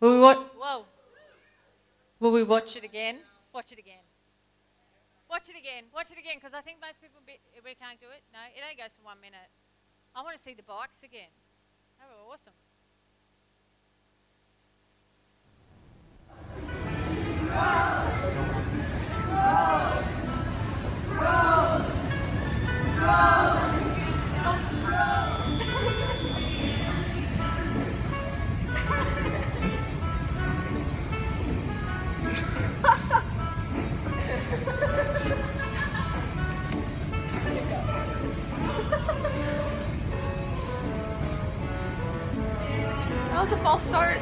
Will we watch? Whoa. Will we watch it again? Watch it again. Watch it again. Watch it again, because I think most people be, we can't do it. No, it only goes for one minute. I want to see the bikes again. They were awesome. That was a false start.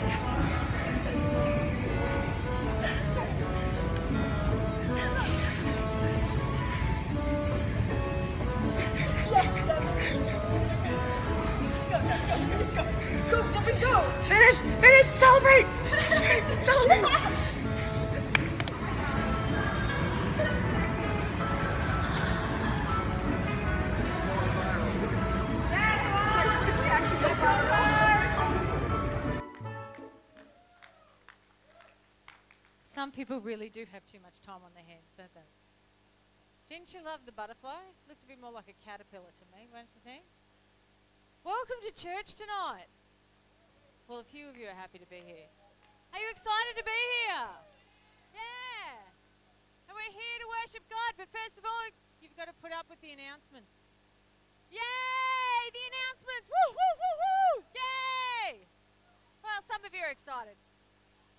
People really do have too much time on their hands, don't they? Didn't you love the butterfly? Looked a bit more like a caterpillar to me, won't you think? Welcome to church tonight. Well, a few of you are happy to be here. Are you excited to be here? Yeah. And we're here to worship God, but first of all, you've got to put up with the announcements. Yay! The announcements! Woo, woo, woo, woo! Yay! Well, some of you are excited.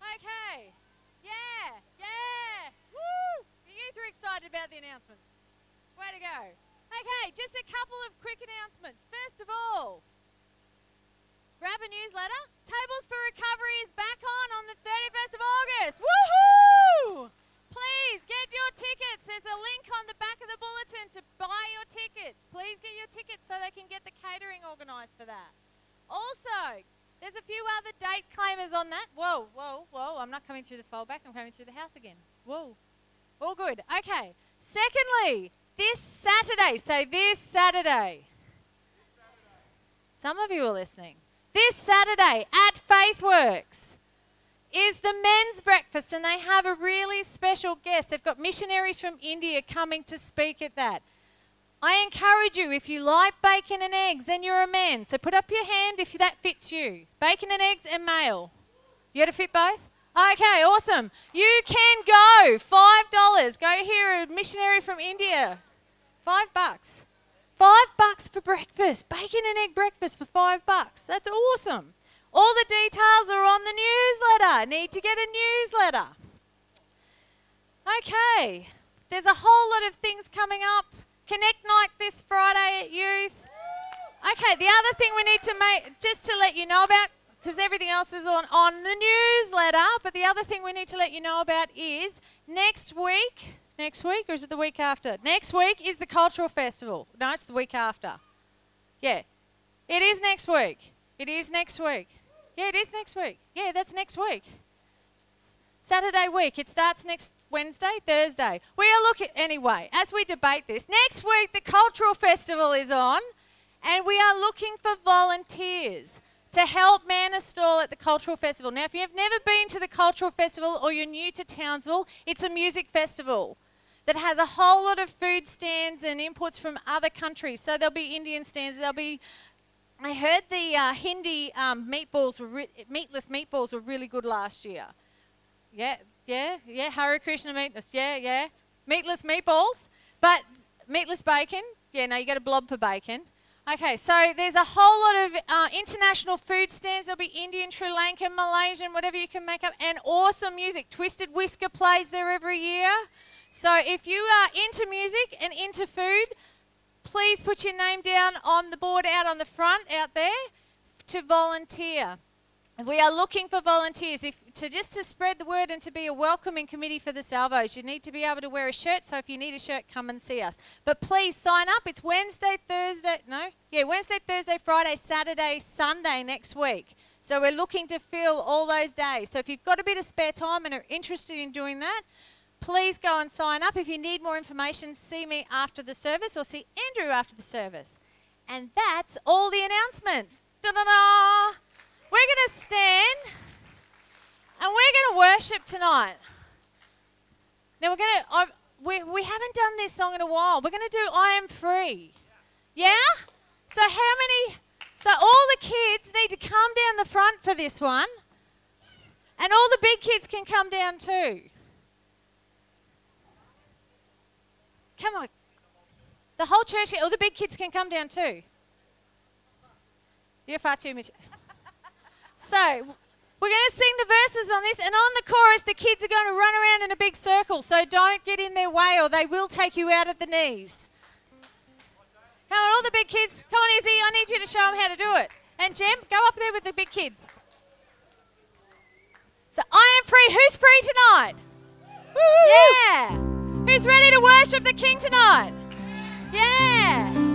Okay. Yeah, yeah, woo! The youth are excited about the announcements. Way to go. Okay, just a couple of quick announcements. First of all, grab a newsletter. Tables for Recovery is back on on the 31st of August. Woohoo! Please get your tickets. There's a link on the back of the bulletin to buy your tickets. Please get your tickets so they can get the catering organised for that. Also, there's a few other date claimers on that. Whoa, whoa, whoa. I'm not coming through the foldback. I'm coming through the house again. Whoa. All good. Okay. Secondly, this Saturday, say this Saturday. Some of you are listening. This Saturday at Faithworks is the men's breakfast, and they have a really special guest. They've got missionaries from India coming to speak at that. I encourage you, if you like bacon and eggs, then you're a man. So put up your hand if that fits you. Bacon and eggs and male. You got to fit both? Okay, awesome. You can go. Five dollars. Go hear a missionary from India. Five bucks. Five bucks for breakfast. Bacon and egg breakfast for five bucks. That's awesome. All the details are on the newsletter. Need to get a newsletter. Okay. There's a whole lot of things coming up. Connect night this Friday at youth. Okay, the other thing we need to make, just to let you know about, because everything else is on, on the newsletter, but the other thing we need to let you know about is next week, next week, or is it the week after? Next week is the Cultural Festival. No, it's the week after. Yeah, it is next week. It is next week. Yeah, it is next week. Yeah, that's next week. Saturday week. It starts next Wednesday, Thursday. We are looking, anyway, as we debate this, next week the Cultural Festival is on, and we are looking for volunteers to help man a stall at the Cultural Festival. Now, if you've never been to the Cultural Festival or you're new to Townsville, it's a music festival that has a whole lot of food stands and imports from other countries. So there'll be Indian stands, there'll be I heard the uh, Hindi um, meatballs were re- meatless meatballs were really good last year. Yeah, yeah, yeah. Hare Krishna meatless. Yeah, yeah. Meatless meatballs, but meatless bacon. Yeah, no, you get a blob for bacon. Okay, so there's a whole lot of uh, international food stands. There'll be Indian, Sri Lankan, Malaysian, whatever you can make up, and awesome music. Twisted Whisker plays there every year. So if you are into music and into food, please put your name down on the board out on the front out there to volunteer. We are looking for volunteers if, to just to spread the word and to be a welcoming committee for the Salvos. You need to be able to wear a shirt, so if you need a shirt, come and see us. But please sign up. It's Wednesday, Thursday, no? Yeah, Wednesday, Thursday, Friday, Saturday, Sunday next week. So we're looking to fill all those days. So if you've got a bit of spare time and are interested in doing that, please go and sign up. If you need more information, see me after the service or see Andrew after the service. And that's all the announcements. Da-da-da! We're going to stand And we're going to worship tonight. Now we're going to, we, we haven't done this song in a while. We're going to do I Am Free. Yeah? So how many, so all the kids need to come down the front for this one. And all the big kids can come down too. Come on. The whole church, all the big kids can come down too. You're far too much. So, we're going to sing the verses on this, and on the chorus, the kids are going to run around in a big circle. So don't get in their way, or they will take you out at the knees. Come on, all the big kids. Come on, Izzy. I need you to show them how to do it. And Jem, go up there with the big kids. So I am free. Who's free tonight? Woo! Yeah. Who's ready to worship the King tonight? Yeah.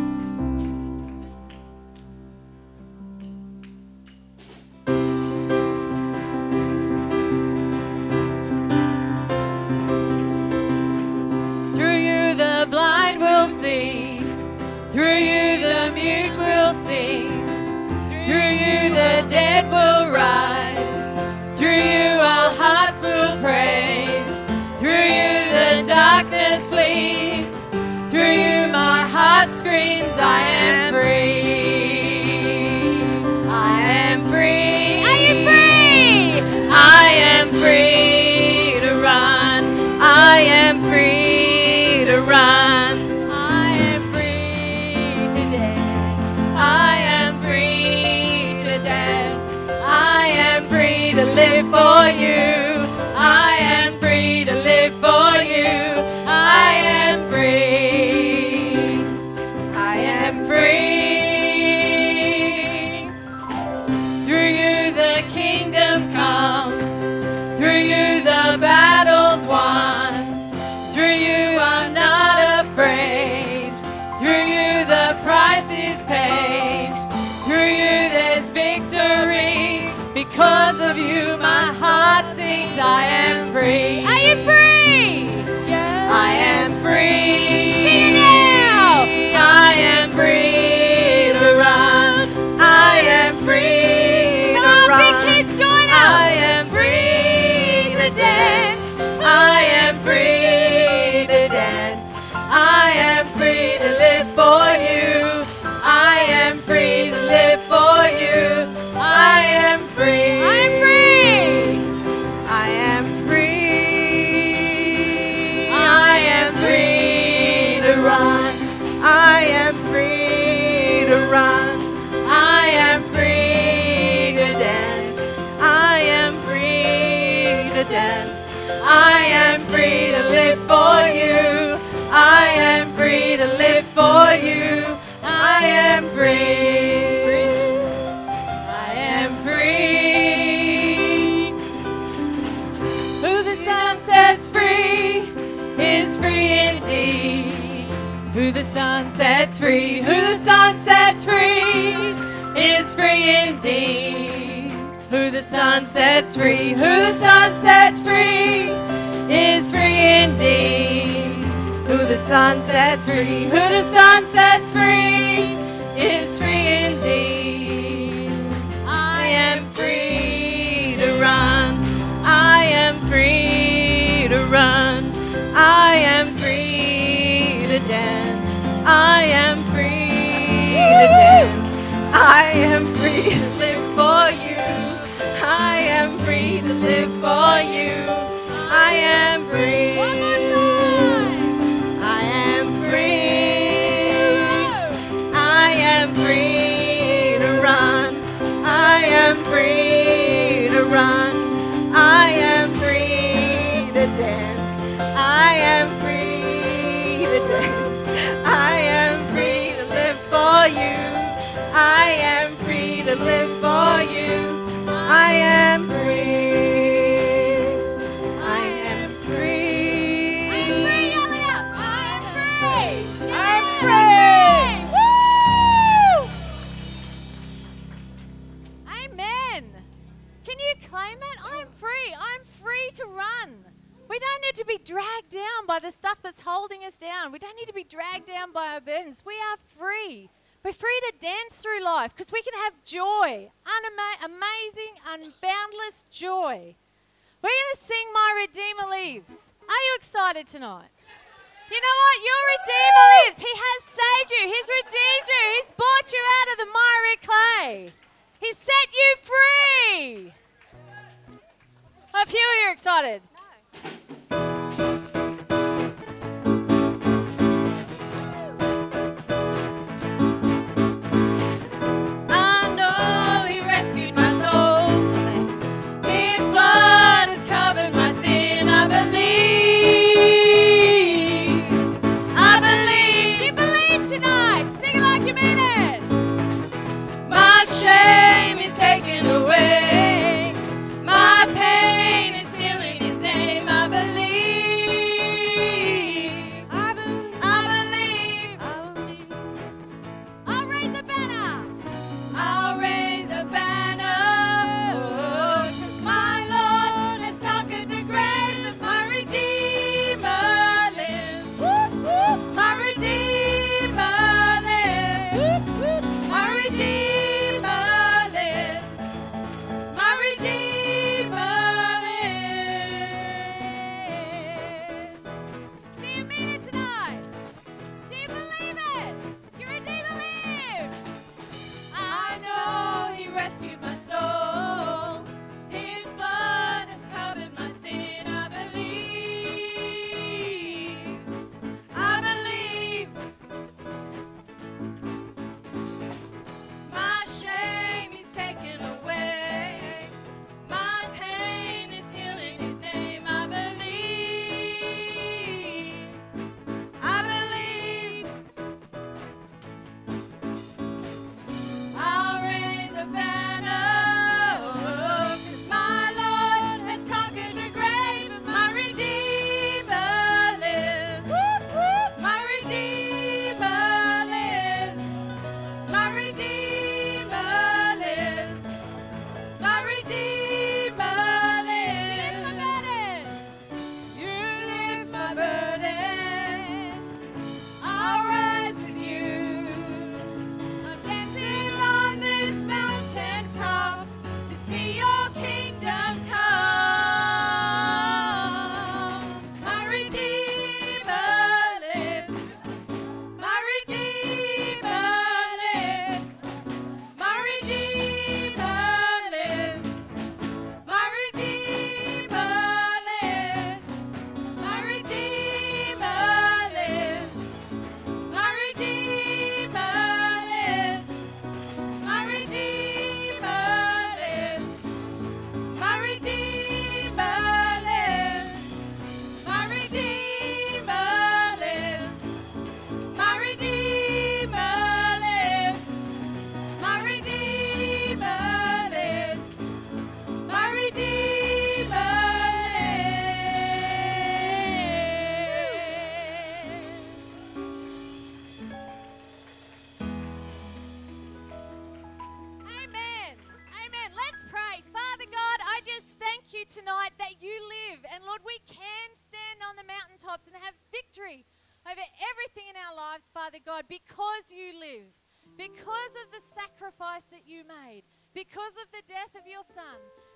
Rise. Through you our hearts will praise. Through you the darkness flees. Through you my heart screams, I am free. Free? Free, who the Son sets free is free indeed. Who the Son sets free, who the Son sets free is free indeed. Who the Son sets free, who the Son sets free I am free to live for you. I am free. I am free. I'm free, out. I'm free. I'm free. Woo! Amen. Can you claim that? I'm free. I'm free to run. We don't need to be dragged down by the stuff that's holding us down. We don't need to be dragged down by our burdens. We are free. We're free to dance through life because we can have joy, unama- amazing, unboundless joy. We're going to sing My Redeemer lives. Are you excited tonight? You know what? Your Redeemer lives. He has saved you. He's redeemed you. He's bought you out of the miry clay. He set you free. A few of you are excited. I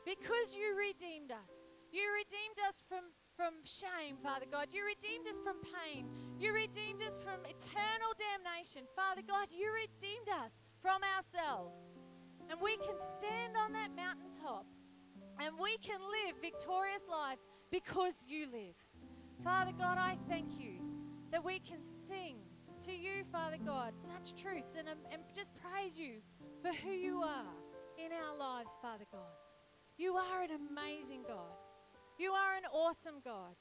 Because you redeemed us. You redeemed us from, from shame, Father God. You redeemed us from pain. You redeemed us from eternal damnation. Father God, you redeemed us from ourselves. And we can stand on that mountaintop and we can live victorious lives because you live. Father God, I thank you that we can sing to you, Father God, such truths and, um, and just praise you for who you are in our lives, Father God. You are an amazing God. You are an awesome God.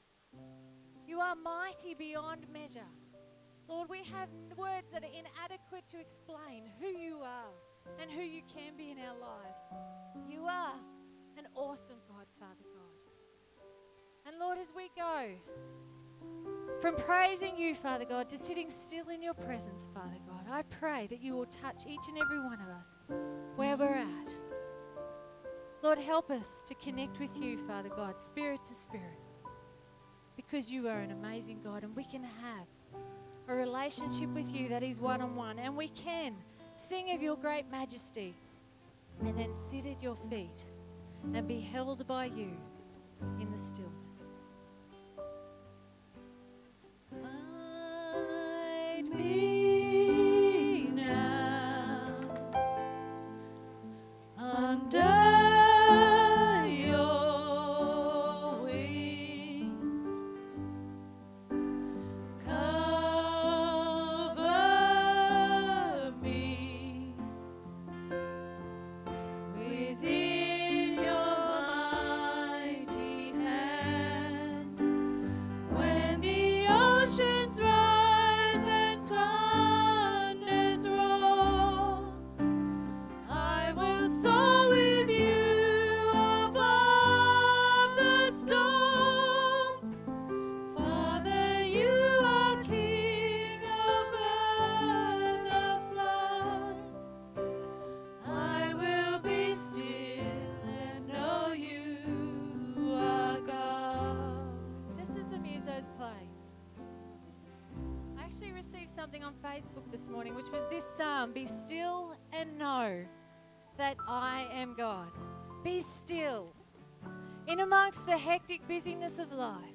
You are mighty beyond measure. Lord, we have words that are inadequate to explain who you are and who you can be in our lives. You are an awesome God, Father God. And Lord, as we go from praising you, Father God, to sitting still in your presence, Father God, I pray that you will touch each and every one of us where we're at. Lord, help us to connect with you, Father God, spirit to spirit, because you are an amazing God and we can have a relationship with you that is one on one and we can sing of your great majesty and then sit at your feet and be held by you in the stillness. Me. Be still. In amongst the hectic busyness of life,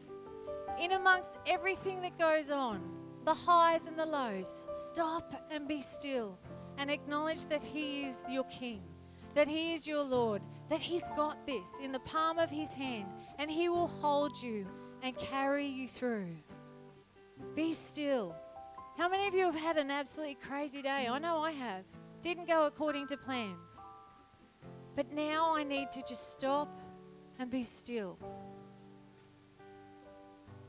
in amongst everything that goes on, the highs and the lows, stop and be still and acknowledge that He is your King, that He is your Lord, that He's got this in the palm of His hand and He will hold you and carry you through. Be still. How many of you have had an absolutely crazy day? I know I have. Didn't go according to plan. But now I need to just stop and be still.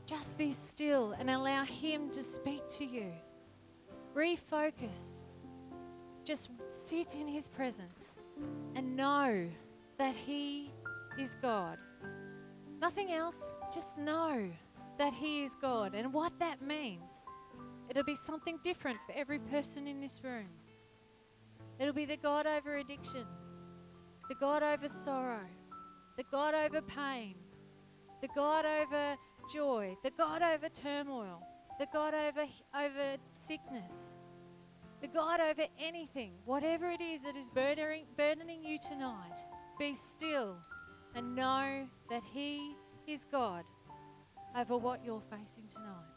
Just be still and allow Him to speak to you. Refocus. Just sit in His presence and know that He is God. Nothing else, just know that He is God and what that means. It'll be something different for every person in this room. It'll be the God over addiction, the God over sorrow, the God over pain, the God over joy, the God over turmoil, the God over, over sickness, the God over anything, whatever it is that is burdening, burdening you tonight, be still and know that He is God over what you're facing tonight.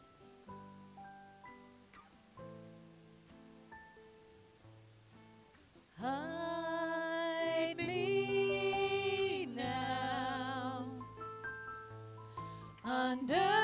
Hide me now. Under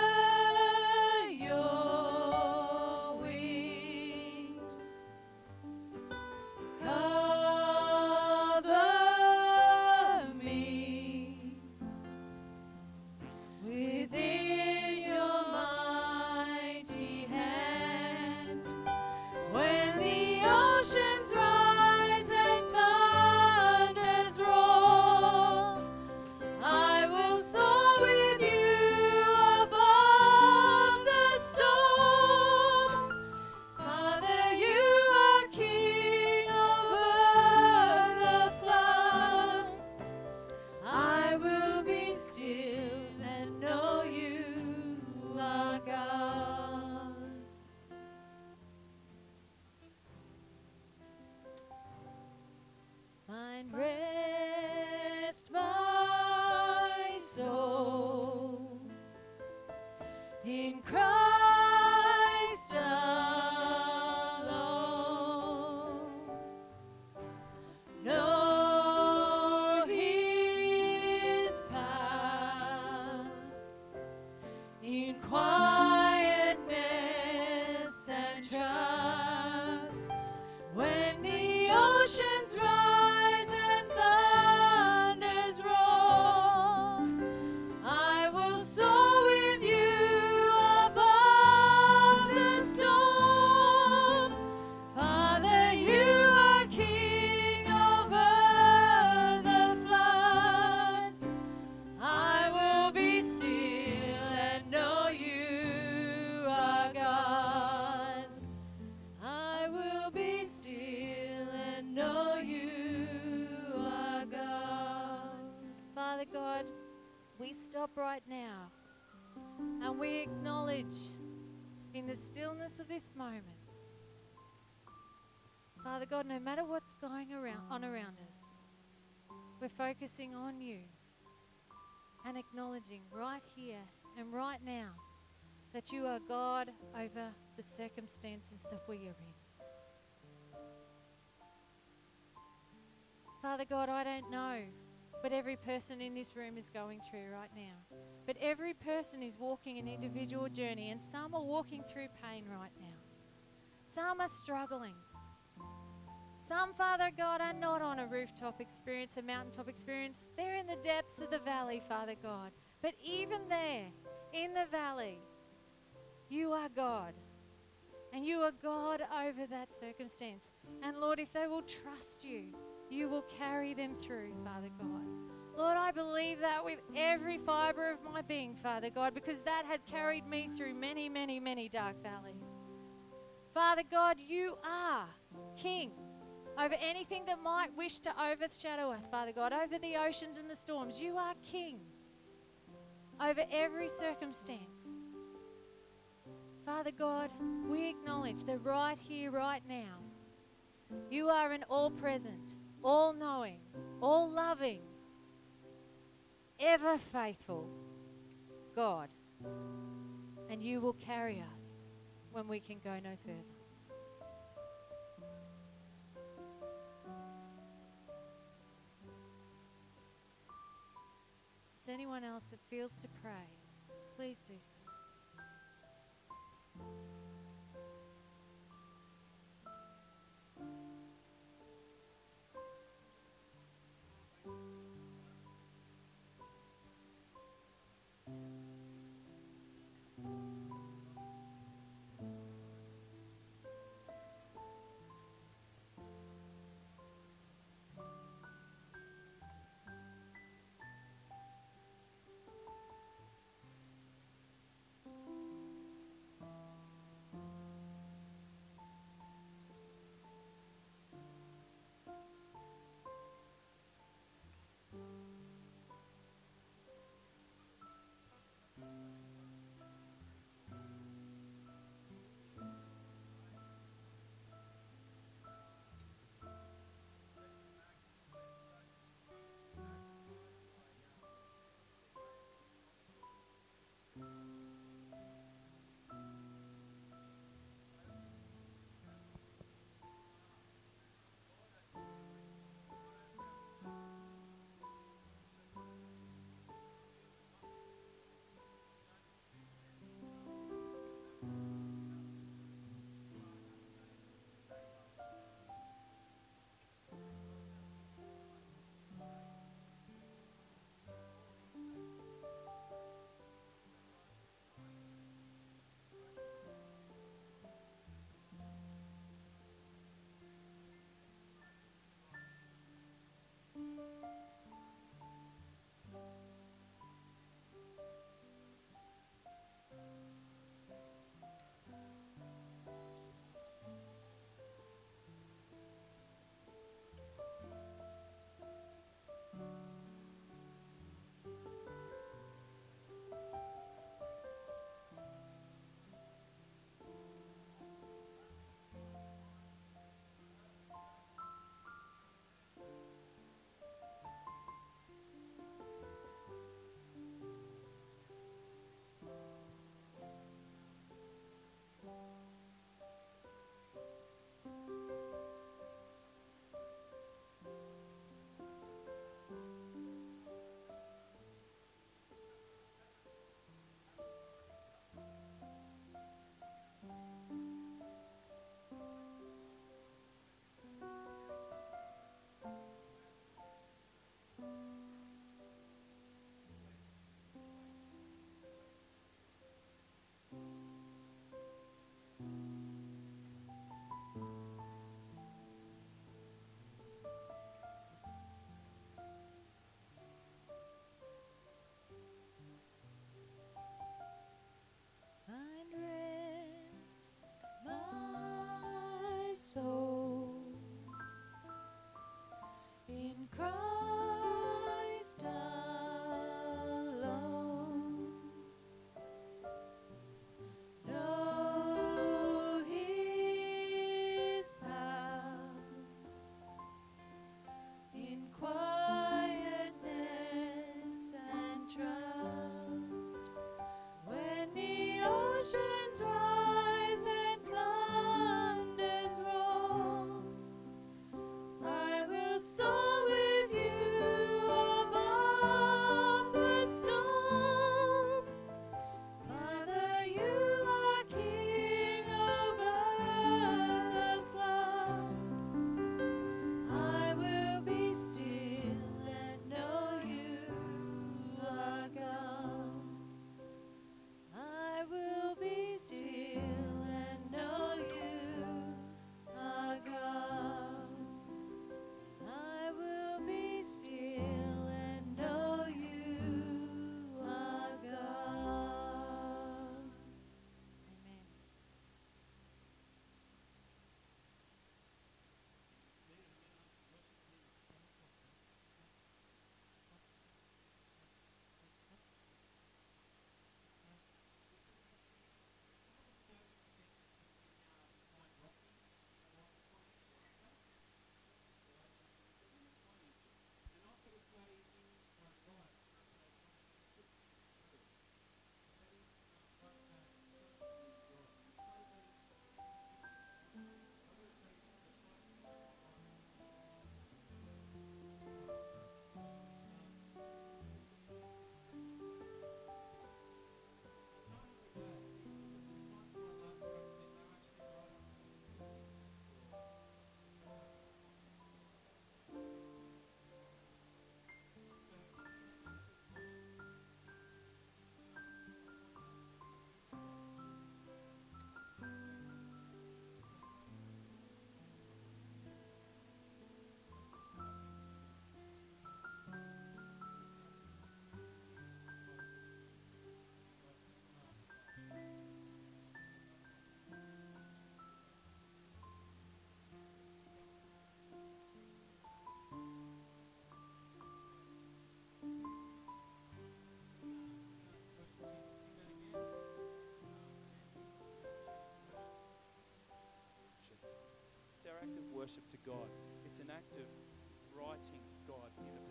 in the stillness of this moment, Father God, no matter what's going around on around us, we're focusing on you and acknowledging right here and right now that you are God over the circumstances that we are in. Father God, I don't know what every person in this room is going through right now. But every person is walking an individual journey, and some are walking through pain right now. Some are struggling. Some, Father God, are not on a rooftop experience, a mountaintop experience. They're in the depths of the valley, Father God. But even there, in the valley, you are God. And you are God over that circumstance. And Lord, if they will trust you, you will carry them through, Father God. Lord, I believe that with every fiber of my being, Father God, because that has carried me through many, many, many dark valleys. Father God, you are King over anything that might wish to overshadow us, Father God, over the oceans and the storms. You are King over every circumstance. Father God, we acknowledge that right here, right now, you are an all present, all knowing, all loving, ever faithful God. And you will carry us when we can go no further. Is anyone else that feels to pray? Please do so.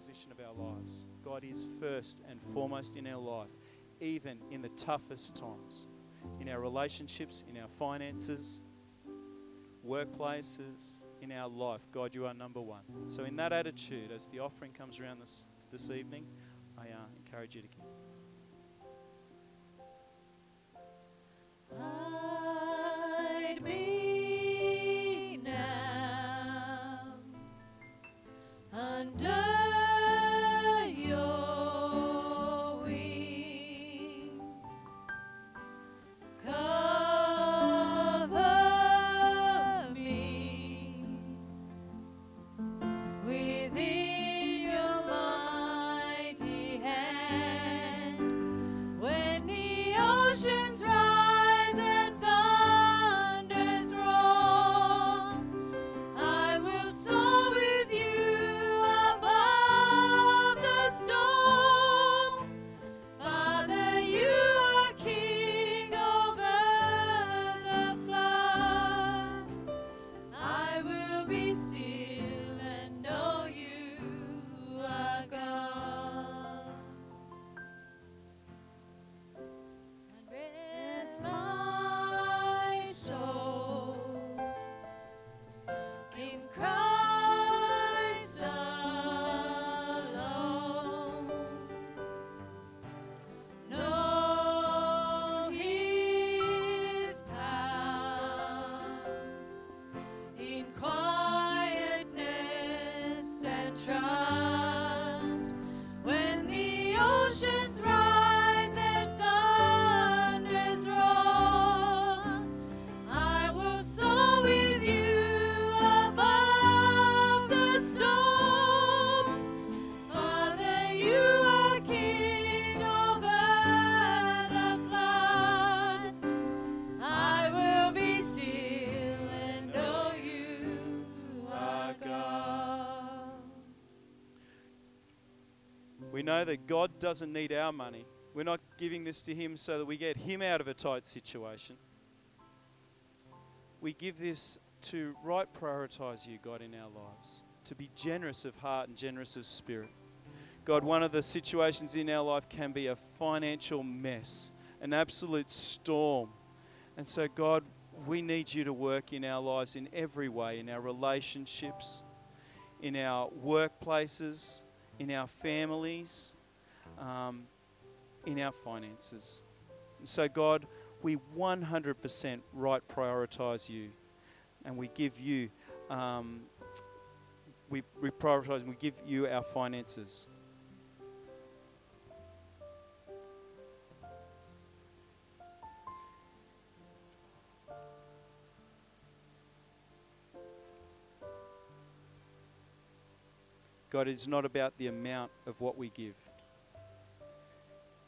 Position of our lives. God is first and foremost in our life, even in the toughest times, in our relationships, in our finances, workplaces, in our life. God, you are number one. So, in that attitude, as the offering comes around this, this evening, I uh, encourage you to. Know that God doesn't need our money. We're not giving this to Him so that we get Him out of a tight situation. We give this to right prioritize you, God, in our lives, to be generous of heart and generous of spirit. God, one of the situations in our life can be a financial mess, an absolute storm. And so, God, we need you to work in our lives in every way, in our relationships, in our workplaces, in our families, um, in our finances. And so, God, we 100% right prioritize you and we give you, um, we, we prioritize and we give you our finances. God, it's not about the amount of what we give.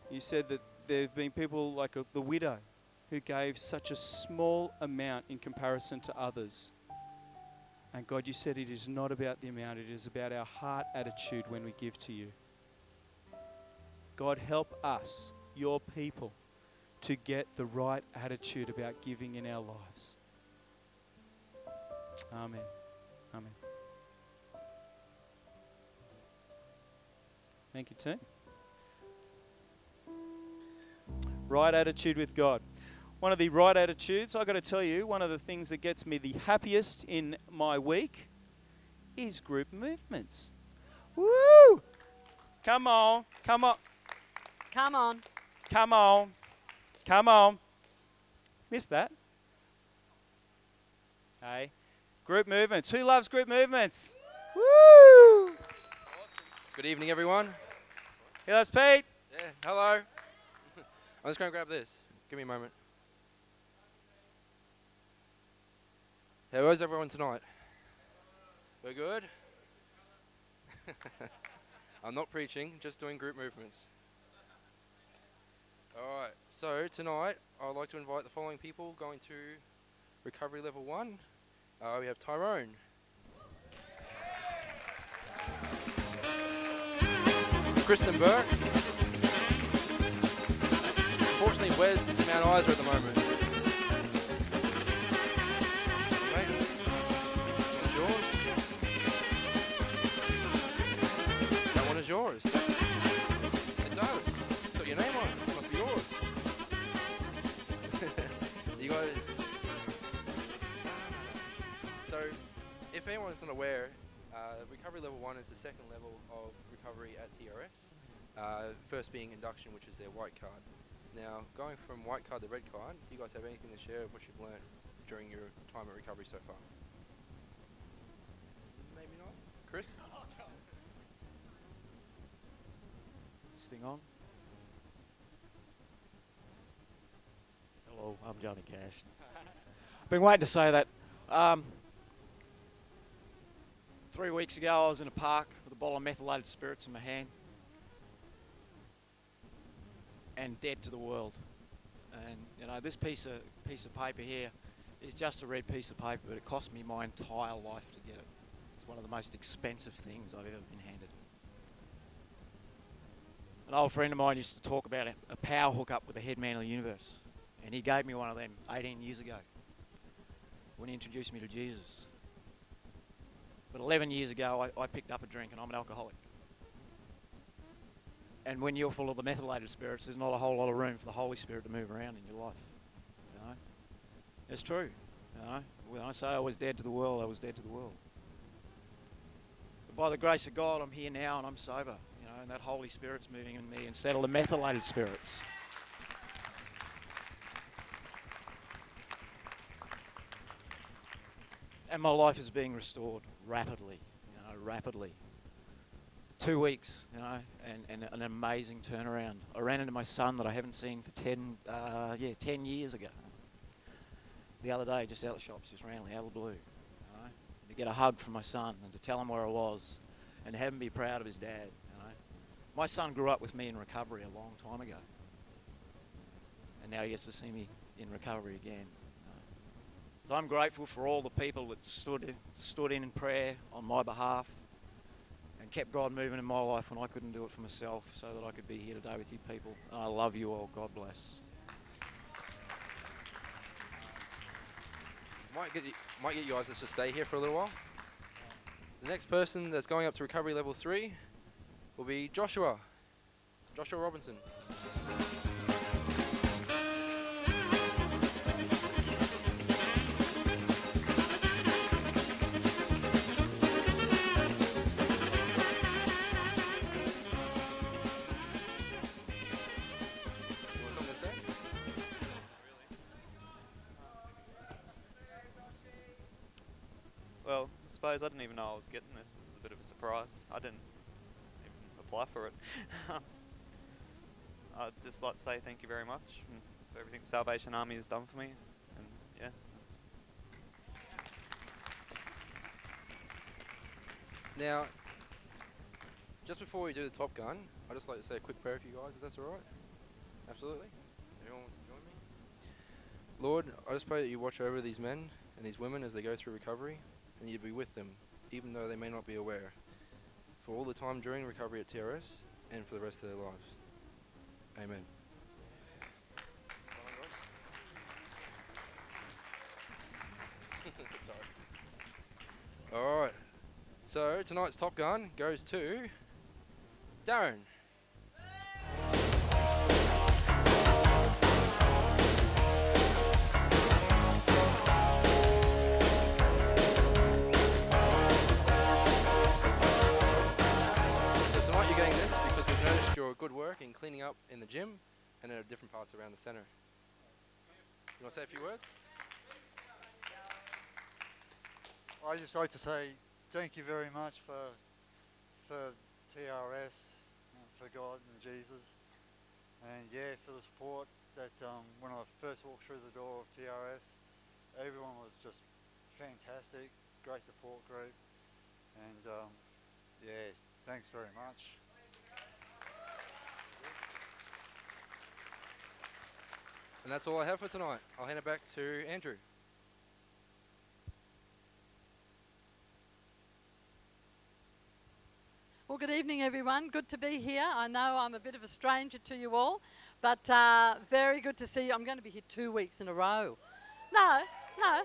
You said that there have been people like the widow who gave such a small amount in comparison to others. And God, you said it is not about the amount, it is about our heart attitude when we give to you. God, help us, your people, to get the right attitude about giving in our lives. Amen. Amen. Thank you, team. Right attitude with God. One of the right attitudes, I've got to tell you, one of the things that gets me the happiest in my week is group movements. Woo! Come on, come on, Come on. come on, come on. Missed that. Hey, group movements. Who loves group movements? Woo! Good evening, everyone. Hey, that's Pete. Yeah, hello. I'm just going to grab this. Give me a moment. Hey, is everyone tonight? We're good? I'm not preaching, just doing group movements. Alright, so tonight I'd like to invite the following people going to recovery level 1. Uh, we have Tyrone. Kristen Burke. Unfortunately, Wes is in Mount Isa at the moment. Yours. That one is yours. It does. It's got your name on it. it must be yours. you got it. So, if anyone's not aware, uh, recovery level one is the second level of recovery at TRS. Uh, first being induction, which is their white card. Now, going from white card to red card, do you guys have anything to share of what you've learned during your time at recovery so far? Maybe not. Chris? This thing on? Hello, I'm Johnny Cash. I've Been waiting to say that. Um, three weeks ago, I was in a park with a bottle of methylated spirits in my hand and dead to the world. And you know, this piece of piece of paper here is just a red piece of paper, but it cost me my entire life to get it. It's one of the most expensive things I've ever been handed. An old friend of mine used to talk about a, a power hookup with the head man of the universe, and he gave me one of them 18 years ago when he introduced me to Jesus. But 11 years ago, I, I picked up a drink, and I'm an alcoholic. And when you're full of the methylated spirits, there's not a whole lot of room for the Holy Spirit to move around in your life. You know, it's true. You know, when I say I was dead to the world, I was dead to the world. But by the grace of God, I'm here now and I'm sober. You know, and that Holy Spirit's moving in me instead of the methylated spirits. And my life is being restored rapidly. You know, rapidly two weeks, you know, and, and an amazing turnaround. I ran into my son that I haven't seen for 10, uh, yeah, 10 years ago. The other day, just out of the shops, just randomly, out of the blue. You know, to get a hug from my son and to tell him where I was and have him be proud of his dad. You know. My son grew up with me in recovery a long time ago. And now he gets to see me in recovery again. So I'm grateful for all the people that stood in, stood in prayer on my behalf and kept God moving in my life when I couldn't do it for myself so that I could be here today with you people. And I love you all. God bless. Might get you, might get you guys to stay here for a little while. The next person that's going up to recovery level three will be Joshua. Joshua Robinson. I didn't even know I was getting this. This is a bit of a surprise. I didn't even apply for it. I'd just like to say thank you very much for everything the Salvation Army has done for me. And yeah, Now, just before we do the Top Gun, I'd just like to say a quick prayer for you guys, if that's all right. Absolutely. Anyone wants to join me? Lord, I just pray that you watch over these men and these women as they go through recovery, and you be with them, even though they may not be aware, for all the time during recovery at TRS and for the rest of their lives. Amen. Sorry. All right. So tonight's Top Gun goes to Darren. Noticed your good work in cleaning up in the gym and in different parts around the centre. You want to say a few words? I just like to say thank you very much for for TRS and for God and Jesus, and yeah, for the support that um, when I first walked through the door of TRS, everyone was just fantastic, great support group, and um, yeah, thanks very much. And that's all I have for tonight. I'll hand it back to Andrew. Well, good evening, everyone. Good to be here. I know I'm a bit of a stranger to you all, but uh, very good to see you. I'm going to be here two weeks in a row. No, no.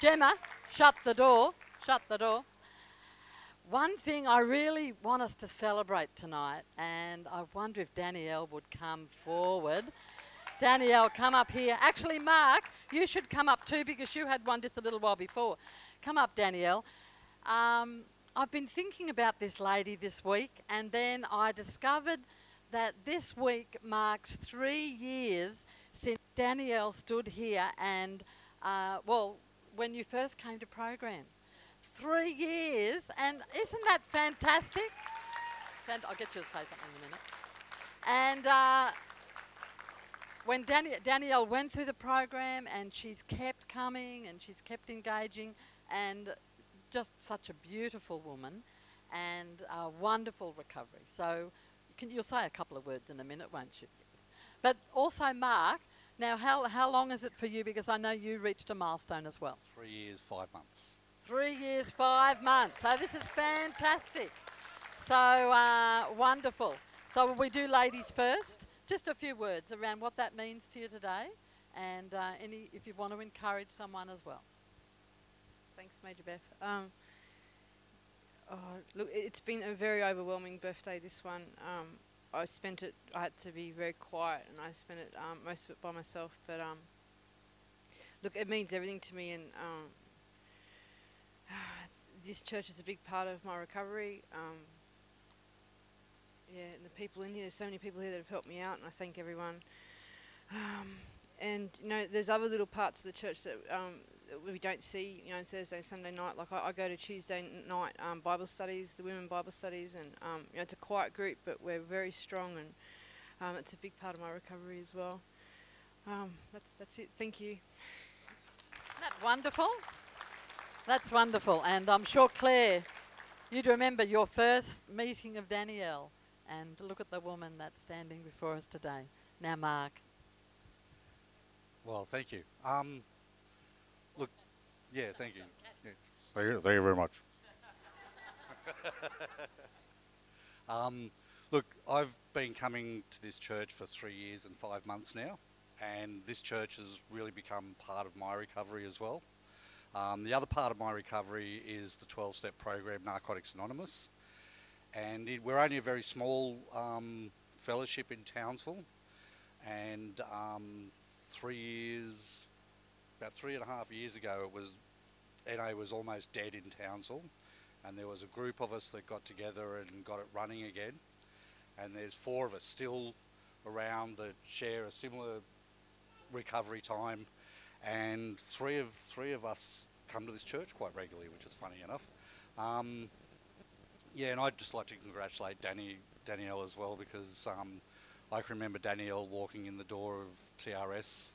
Gemma, shut the door. Shut the door. One thing I really want us to celebrate tonight, and I wonder if Danielle would come forward. Danielle, come up here. Actually, Mark, you should come up too because you had one just a little while before. Come up, Danielle. Um, I've been thinking about this lady this week, and then I discovered that this week marks three years since Danielle stood here and, uh, well, when you first came to program. Three years, and isn't that fantastic? Fant- I'll get you to say something in a minute. And uh, when Dani- Danielle went through the program and she's kept coming and she's kept engaging and just such a beautiful woman and a wonderful recovery. So can, you'll say a couple of words in a minute, won't you? But also, Mark, now how, how long is it for you? Because I know you reached a milestone as well. Three years, five months. Three years, five months. So this is fantastic. So uh, wonderful. So will we do ladies first? Just a few words around what that means to you today, and uh, any if you want to encourage someone as well. Thanks, Major Beth. Um, oh, look, it's been a very overwhelming birthday. This one, um, I spent it. I had to be very quiet, and I spent it um, most of it by myself. But um, look, it means everything to me, and um, this church is a big part of my recovery. Yeah, and the people in here. There's so many people here that have helped me out, and I thank everyone. Um, and you know, there's other little parts of the church that um, that we don't see, you know, on Thursday, Sunday night. Like I, I go to Tuesday night um, Bible studies, the women Bible studies, and um, you know, it's a quiet group, but we're very strong, and um, it's a big part of my recovery as well. Um, that's that's it. Thank you. Isn't that wonderful? That's wonderful, and I'm sure Claire, you'd remember your first meeting of Danielle, and look at the woman that's standing before us today. Now, Mark. Well, thank you. Um, look, yeah, thank you. Yeah. Thank you, thank you very much. um, look, I've been coming to this church for three years and five months now, and this church has really become part of my recovery as well. Um, the other part of my recovery is the 12 step program, Narcotics Anonymous. And it, we're only a very small um, fellowship in Townsville. And um, three years, about three and a half years ago, it was NA was almost dead in Townsville. And there was a group of us that got together and got it running again. And there's four of us still around that share a similar recovery time and three of three of us come to this church quite regularly, which is funny enough. Um, yeah, and I'd just like to congratulate Danny Danielle as well because um, I can remember Danielle walking in the door of TRS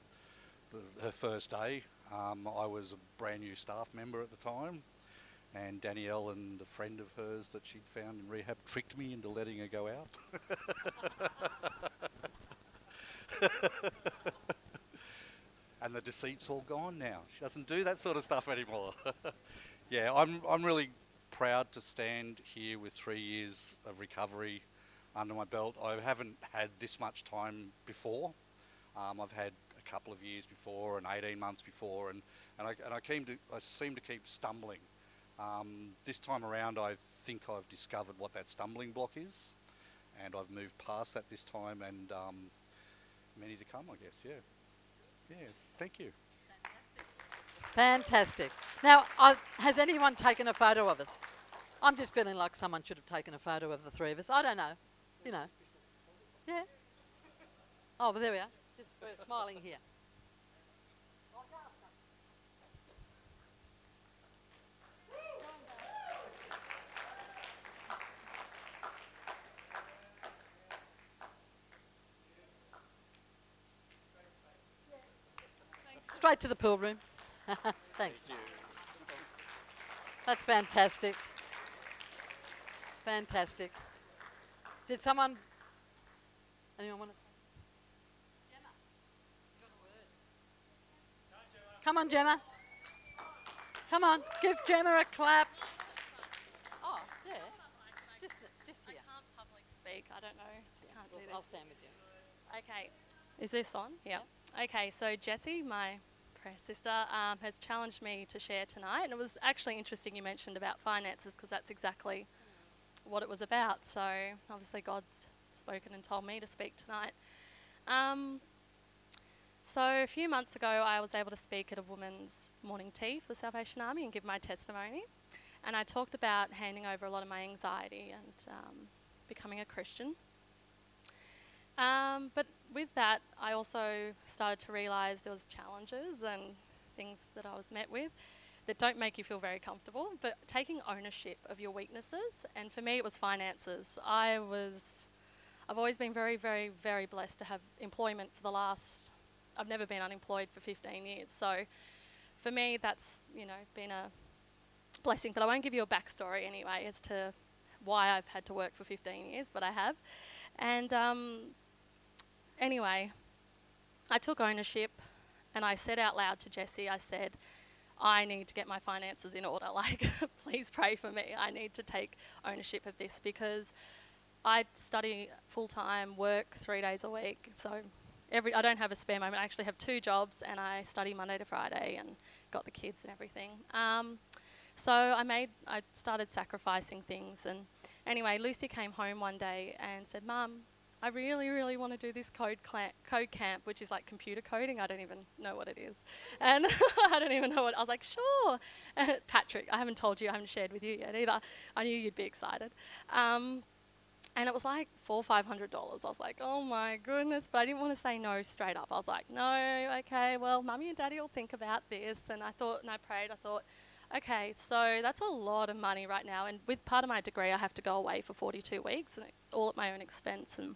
her first day. Um, I was a brand new staff member at the time, and Danielle and a friend of hers that she'd found in rehab tricked me into letting her go out. and the deceit's all gone now. She doesn't do that sort of stuff anymore. yeah, I'm I'm really proud to stand here with three years of recovery under my belt. I haven't had this much time before. Um, I've had a couple of years before and 18 months before, and, and, I, and I, came to, I seem to keep stumbling. Um, this time around, I think I've discovered what that stumbling block is, and I've moved past that this time, and um, many to come, I guess. Yeah, yeah. Thank you. Fantastic. Now, uh, has anyone taken a photo of us? I'm just feeling like someone should have taken a photo of the three of us. I don't know. You know. Yeah. Oh, but there we are. Just we're smiling here. Straight to the pool room. Thanks. That's fantastic. Fantastic. Did someone? Anyone want to say? Gemma, you got a word. Come on, Gemma. Come on, give Gemma a clap. Oh, yeah. Just, just here. I can't public speak. I don't know. Can't do this. I'll stand with you. Okay. Is this on? Yeah. Okay, so Jessie, my sister, um, has challenged me to share tonight. And it was actually interesting you mentioned about finances because that's exactly what it was about. So obviously God's spoken and told me to speak tonight. Um, So a few months ago, I was able to speak at a women's morning tea for the Salvation Army and give my testimony. And I talked about handing over a lot of my anxiety and um, becoming a Christian. Um, but with that, I also started to realise there was challenges and things that I was met with that don't make you feel very comfortable, but taking ownership of your weaknesses. And for me, it was finances. I was, I've always been very, very, very blessed to have employment for the last, I've never been unemployed for 15 years. So for me, that's, you know, been a blessing. But I won't give you a backstory anyway as to why I've had to work for 15 years, but I have. And um, anyway, I took ownership and I said out loud to Jesse, I said, I need to get my finances in order. Like, please pray for me. I need to take ownership of this because I study full time, work three days a week. So every I don't have a spare moment. I actually have two jobs, and I study Monday to Friday, and got the kids and everything. Um, so I made I started sacrificing things, and anyway, Lucy came home one day and said, "Mum, I really, really want to do this code, code camp, which is like computer coding. I don't even know what it is. And I don't even know what. I was like, sure. Patrick, I haven't told you, I haven't shared with you yet either. I knew you'd be excited. Um, and it was like four five hundred dollars. I was like, oh my goodness, but I didn't want to say no straight up. I was like, no, okay, well, mummy and daddy will think about this. And I thought, and I prayed, I thought, okay, so that's a lot of money right now. And with part of my degree, I have to go away for 42 weeks, and all at my own expense. And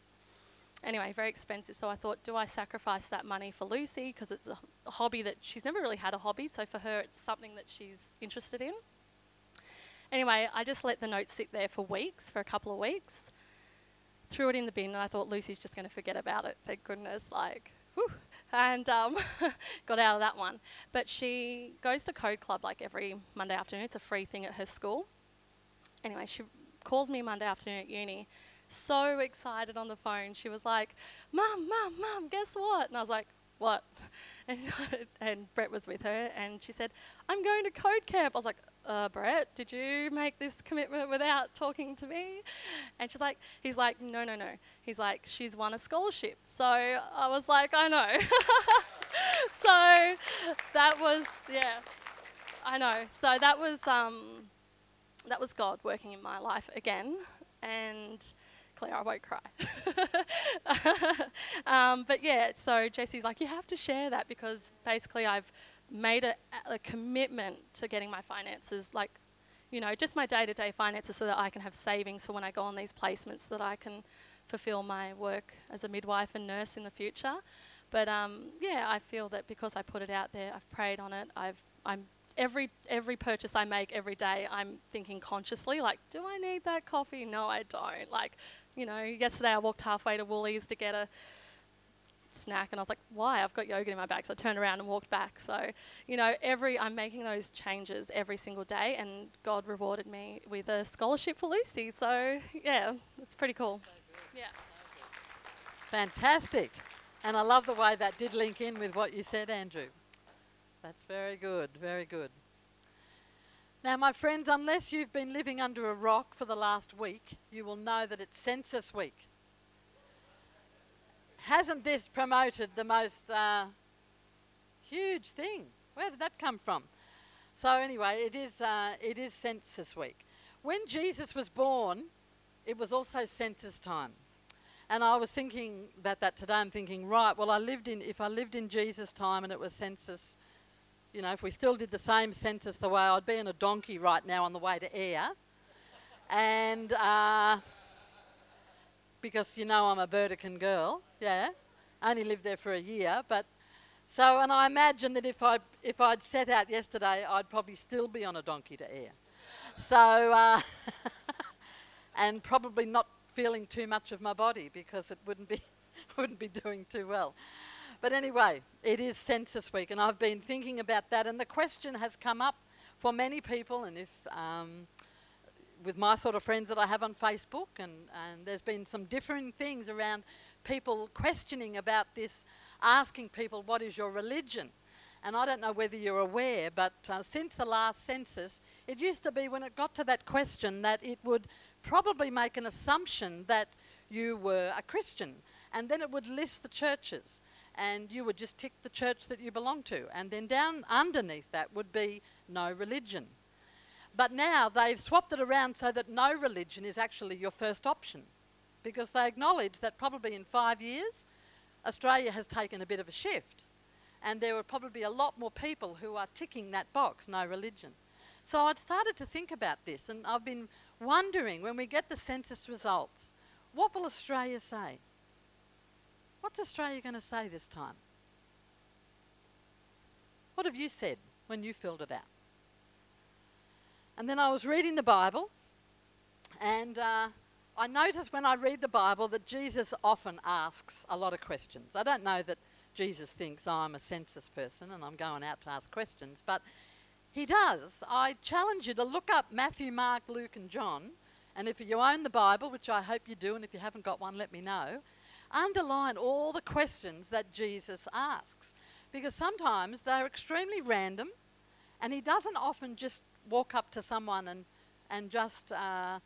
anyway, very expensive. So I thought, do I sacrifice that money for Lucy because it's a, hobby that she's never really had a hobby. So for her, it's something that she's interested in. Anyway, I just let the note sit there for weeks, for a couple of weeks. Threw it in the bin, and I thought Lucy's just going to forget about it. Thank goodness, like, whew. And um, got out of that one. But she goes to Code Club like every Monday afternoon. It's a free thing at her school. Anyway, she calls me Monday afternoon at uni so excited on the phone. She was like, Mum, Mum, Mum, guess what? And I was like, What? And, and Brett was with her, and she said, I'm going to code camp. I was like, uh, Brett, did you make this commitment without talking to me? And she's like, he's like, no, no, no. He's like, she's won a scholarship. So I was like, I know. so that was, yeah, I know. So that was, um, that was God working in my life again. And Claire, I won't cry. um, but yeah, so Jesse's like, you have to share that because basically I've made a, a commitment to getting my finances, like, you know, just my day to day finances so that I can have savings for when I go on these placements that I can fulfill my work as a midwife and nurse in the future. But um, yeah, I feel that because I put it out there, I've prayed on it, I've, I'm every every purchase I make every day, I'm thinking consciously, like, do I need that coffee? No, I don't. Like, you know, yesterday I walked halfway to Woolies to get a snack and I was like, why? I've got yogurt in my bag. So I turned around and walked back. So, you know, every I'm making those changes every single day and God rewarded me with a scholarship for Lucy. So, yeah, it's pretty cool. Yeah. Fantastic. And I love the way that did link in with what you said, Andrew. That's very good, very good. Now, my friends, unless you've been living under a rock for the last week, you will know that it's Census Week. Hasn't this promoted the most uh, huge thing? Where did that come from? So anyway, it is, uh, it is Census Week. When Jesus was born, it was also census time. And I was thinking about that today. I'm thinking, right, well, I lived in, if I lived in Jesus' time and it was census you know, if we still did the same census the way I'd be in a donkey right now on the way to Ayr. And uh, because you know I'm a Burdekin girl, yeah, I only lived there for a year, but so and I imagine that if I if I'd set out yesterday, I'd probably still be on a donkey to Ayr. So uh, and probably not feeling too much of my body because it wouldn't be wouldn't be doing too well. But anyway, it is Census Week, and I've been thinking about that, and the question has come up for many people, and if um, with my sort of friends that I have on Facebook, and, and there's been some differing things around people questioning about this, asking people, What is your religion? And I don't know whether you're aware, but uh, since the last census, it used to be when it got to that question that it would probably make an assumption that you were a Christian, and then it would list the churches. And you would just tick the church that you belong to. And then down underneath that would be no religion. But now they've swapped it around so that no religion is actually your first option because they acknowledge that probably in five years, Australia has taken a bit of a shift. And there will probably be a lot more people who are ticking that box, no religion. So I'd started to think about this, and I've been wondering when we get the census results, what will Australia say? What's Australia going to say this time? What have you said when you filled it out? And then I was reading the Bible, and uh, I notice when I read the Bible that Jesus often asks a lot of questions. I don't know that Jesus thinks I'm a census person and I'm going out to ask questions, but he does. I challenge you to look up Matthew, Mark, Luke, and John. And if you own the Bible, which I hope you do, and if you haven't got one, let me know, underline all the questions that Jesus asks. Because sometimes they're extremely random, and he doesn't often just walk up to someone and, and just uh,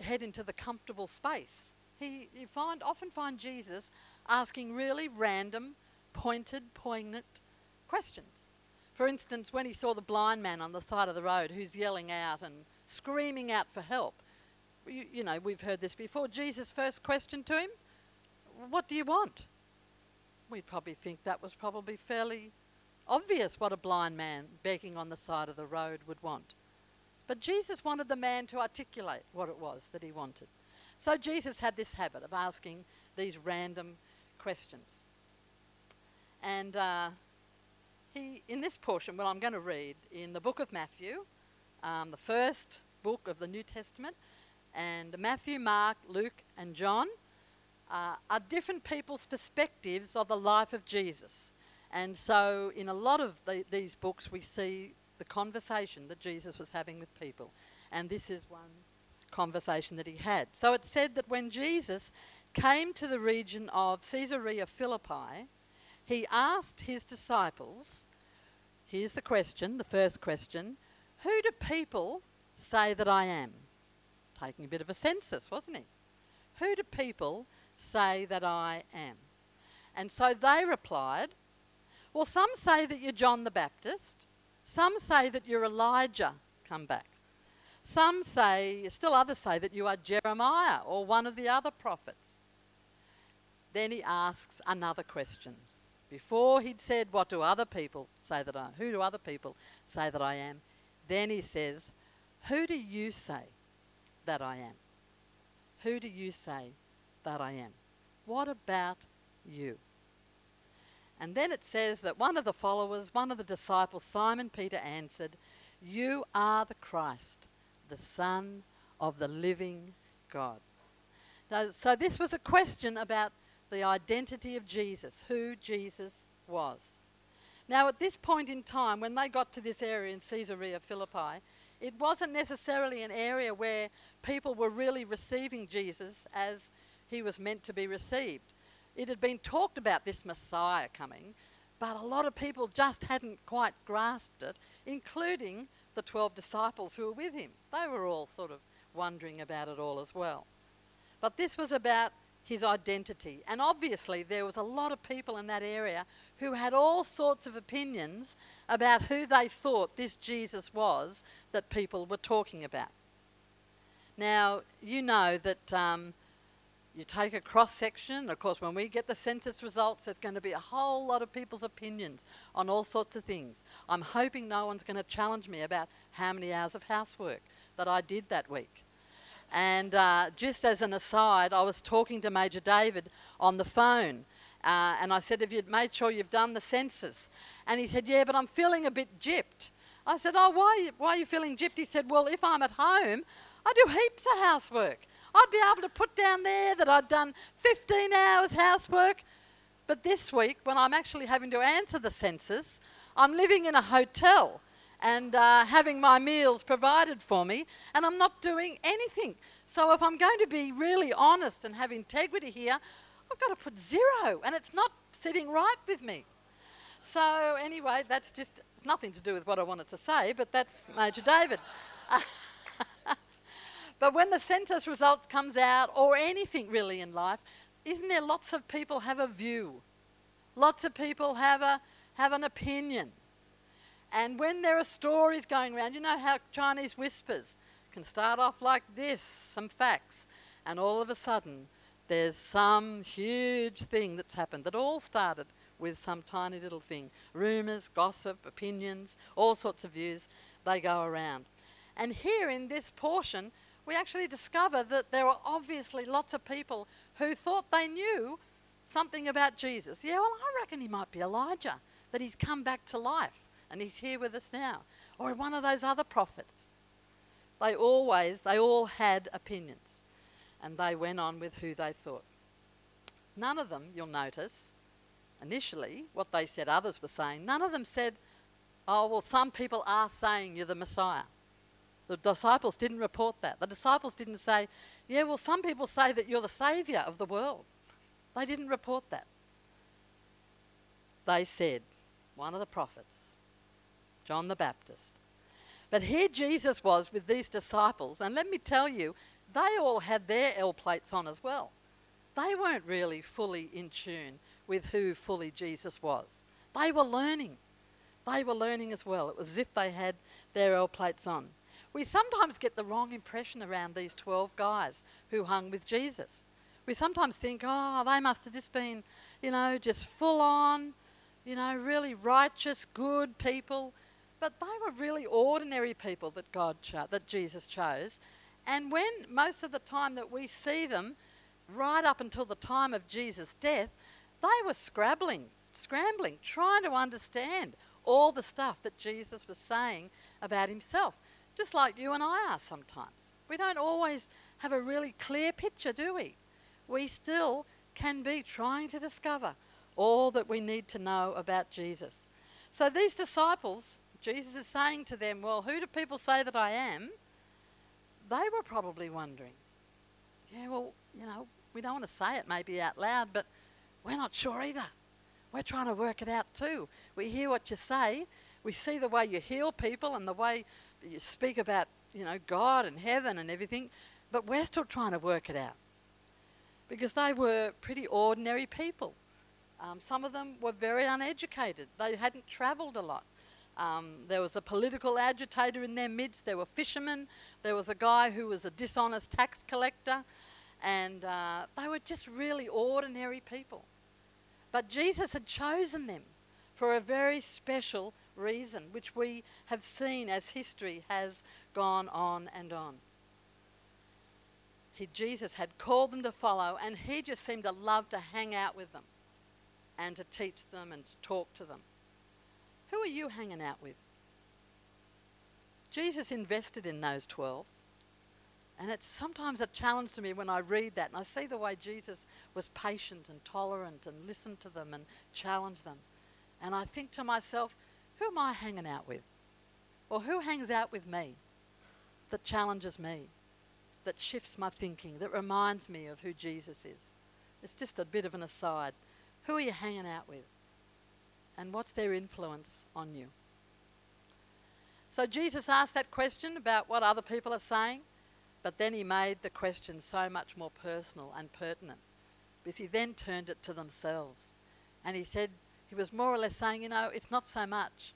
head into the comfortable space. He, you find, often find Jesus asking really random, pointed, poignant questions. For instance, when he saw the blind man on the side of the road who's yelling out and screaming out for help, you, you know, we've heard this before. Jesus' first question to him, What do you want? We'd probably think that was probably fairly obvious what a blind man begging on the side of the road would want. But Jesus wanted the man to articulate what it was that he wanted. So Jesus had this habit of asking these random questions. And uh, he, in this portion, what I'm going to read in the book of Matthew, um, the first book of the New Testament, and Matthew, Mark, Luke, and John uh, are different people's perspectives of the life of Jesus. And so, in a lot of the, these books, we see the conversation that Jesus was having with people. And this is one conversation that he had. So, it said that when Jesus came to the region of Caesarea Philippi, he asked his disciples, here's the question, the first question Who do people say that I am? Taking a bit of a census, wasn't he? Who do people say that I am? And so they replied, Well, some say that you're John the Baptist, some say that you're Elijah come back. Some say, still others say that you are Jeremiah or one of the other prophets. Then he asks another question. Before he'd said, What do other people say that I am? Who do other people say that I am? Then he says, Who do you say that I am? Who do you say that I am? What about you? And then it says that one of the followers, one of the disciples, Simon Peter, answered, You are the Christ, the Son of the living God. Now, so this was a question about the identity of Jesus, who Jesus was. Now, at this point in time, when they got to this area in Caesarea Philippi, it wasn't necessarily an area where people were really receiving Jesus as he was meant to be received. It had been talked about this Messiah coming, but a lot of people just hadn't quite grasped it, including the 12 disciples who were with him. They were all sort of wondering about it all as well. But this was about his identity. And obviously, there was a lot of people in that area who had all sorts of opinions about who they thought this Jesus was that people were talking about. Now, you know that um, you take a cross section. Of course, when we get the census results, there's going to be a whole lot of people's opinions on all sorts of things. I'm hoping no one's going to challenge me about how many hours of housework that I did that week. And uh, just as an aside, I was talking to Major David on the phone. Uh, and I said, Have you made sure you've done the census? And he said, Yeah, but I'm feeling a bit gypped. I said, Oh, why, why are you feeling gypped? He said, Well, if I'm at home, I do heaps of housework. I'd be able to put down there that I'd done 15 hours housework. But this week, when I'm actually having to answer the census, I'm living in a hotel and uh, having my meals provided for me, and I'm not doing anything. So, if I'm going to be really honest and have integrity here, I've got to put zero, and it's not sitting right with me. So, anyway, that's just nothing to do with what I wanted to say, but that's Major David. but when the census results comes out, or anything really in life, isn't there lots of people have a view Lots of people have, a, have an opinion. And when there are stories going around, you know how Chinese whispers can start off like this some facts, and all of a sudden there's some huge thing that's happened that all started with some tiny little thing. Rumours, gossip, opinions, all sorts of views, they go around. And here in this portion, we actually discover that there are obviously lots of people who thought they knew something about Jesus. Yeah, well, I reckon he might be Elijah, that he's come back to life and he's here with us now. Or one of those other prophets. They always, they all had opinions and they went on with who they thought. None of them, you'll notice, initially, what they said others were saying, none of them said, oh, well, some people are saying you're the Messiah. The disciples didn't report that. The disciples didn't say, yeah, well, some people say that you're the Saviour of the world. They didn't report that. They said, one of the prophets, John the Baptist. But here Jesus was with these disciples, and let me tell you, they all had their L plates on as well. They weren't really fully in tune with who fully Jesus was. They were learning. They were learning as well. It was as if they had their L plates on. We sometimes get the wrong impression around these 12 guys who hung with Jesus. We sometimes think, oh, they must have just been, you know, just full on, you know, really righteous, good people. But they were really ordinary people that God cho- that Jesus chose. And when most of the time that we see them, right up until the time of Jesus' death, they were scrabbling, scrambling, trying to understand all the stuff that Jesus was saying about himself, just like you and I are sometimes. We don't always have a really clear picture, do we? We still can be trying to discover all that we need to know about Jesus. So these disciples, Jesus is saying to them, Well, who do people say that I am? They were probably wondering, Yeah, well, you know, we don't want to say it maybe out loud, but we're not sure either. We're trying to work it out too. We hear what you say, we see the way you heal people and the way you speak about, you know, God and heaven and everything, but we're still trying to work it out. Because they were pretty ordinary people. Um, some of them were very uneducated. They hadn't travelled a lot. Um, there was a political agitator in their midst. There were fishermen. There was a guy who was a dishonest tax collector. And uh, they were just really ordinary people. But Jesus had chosen them for a very special reason, which we have seen as history has gone on and on. He, Jesus had called them to follow, and he just seemed to love to hang out with them and to teach them and to talk to them. Who are you hanging out with? Jesus invested in those 12. And it's sometimes a challenge to me when I read that and I see the way Jesus was patient and tolerant and listened to them and challenged them. And I think to myself, who am I hanging out with? Or who hangs out with me that challenges me, that shifts my thinking, that reminds me of who Jesus is? It's just a bit of an aside. Who are you hanging out with? And what's their influence on you? So Jesus asked that question about what other people are saying, but then he made the question so much more personal and pertinent because he then turned it to themselves. And he said, he was more or less saying, you know, it's not so much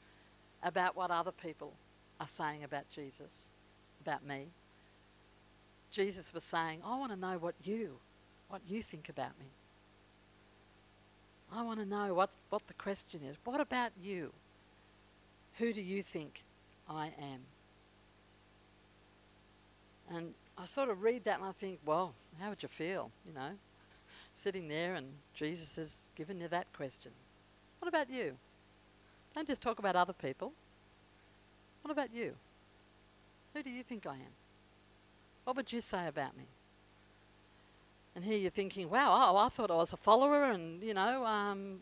about what other people are saying about Jesus, about me. Jesus was saying, I want to know what you, what you think about me. I want to know what, what the question is. What about you? Who do you think I am? And I sort of read that and I think, well, how would you feel, you know, sitting there and Jesus has given you that question? What about you? Don't just talk about other people. What about you? Who do you think I am? What would you say about me? And here you're thinking, wow, oh, I thought I was a follower and, you know, um,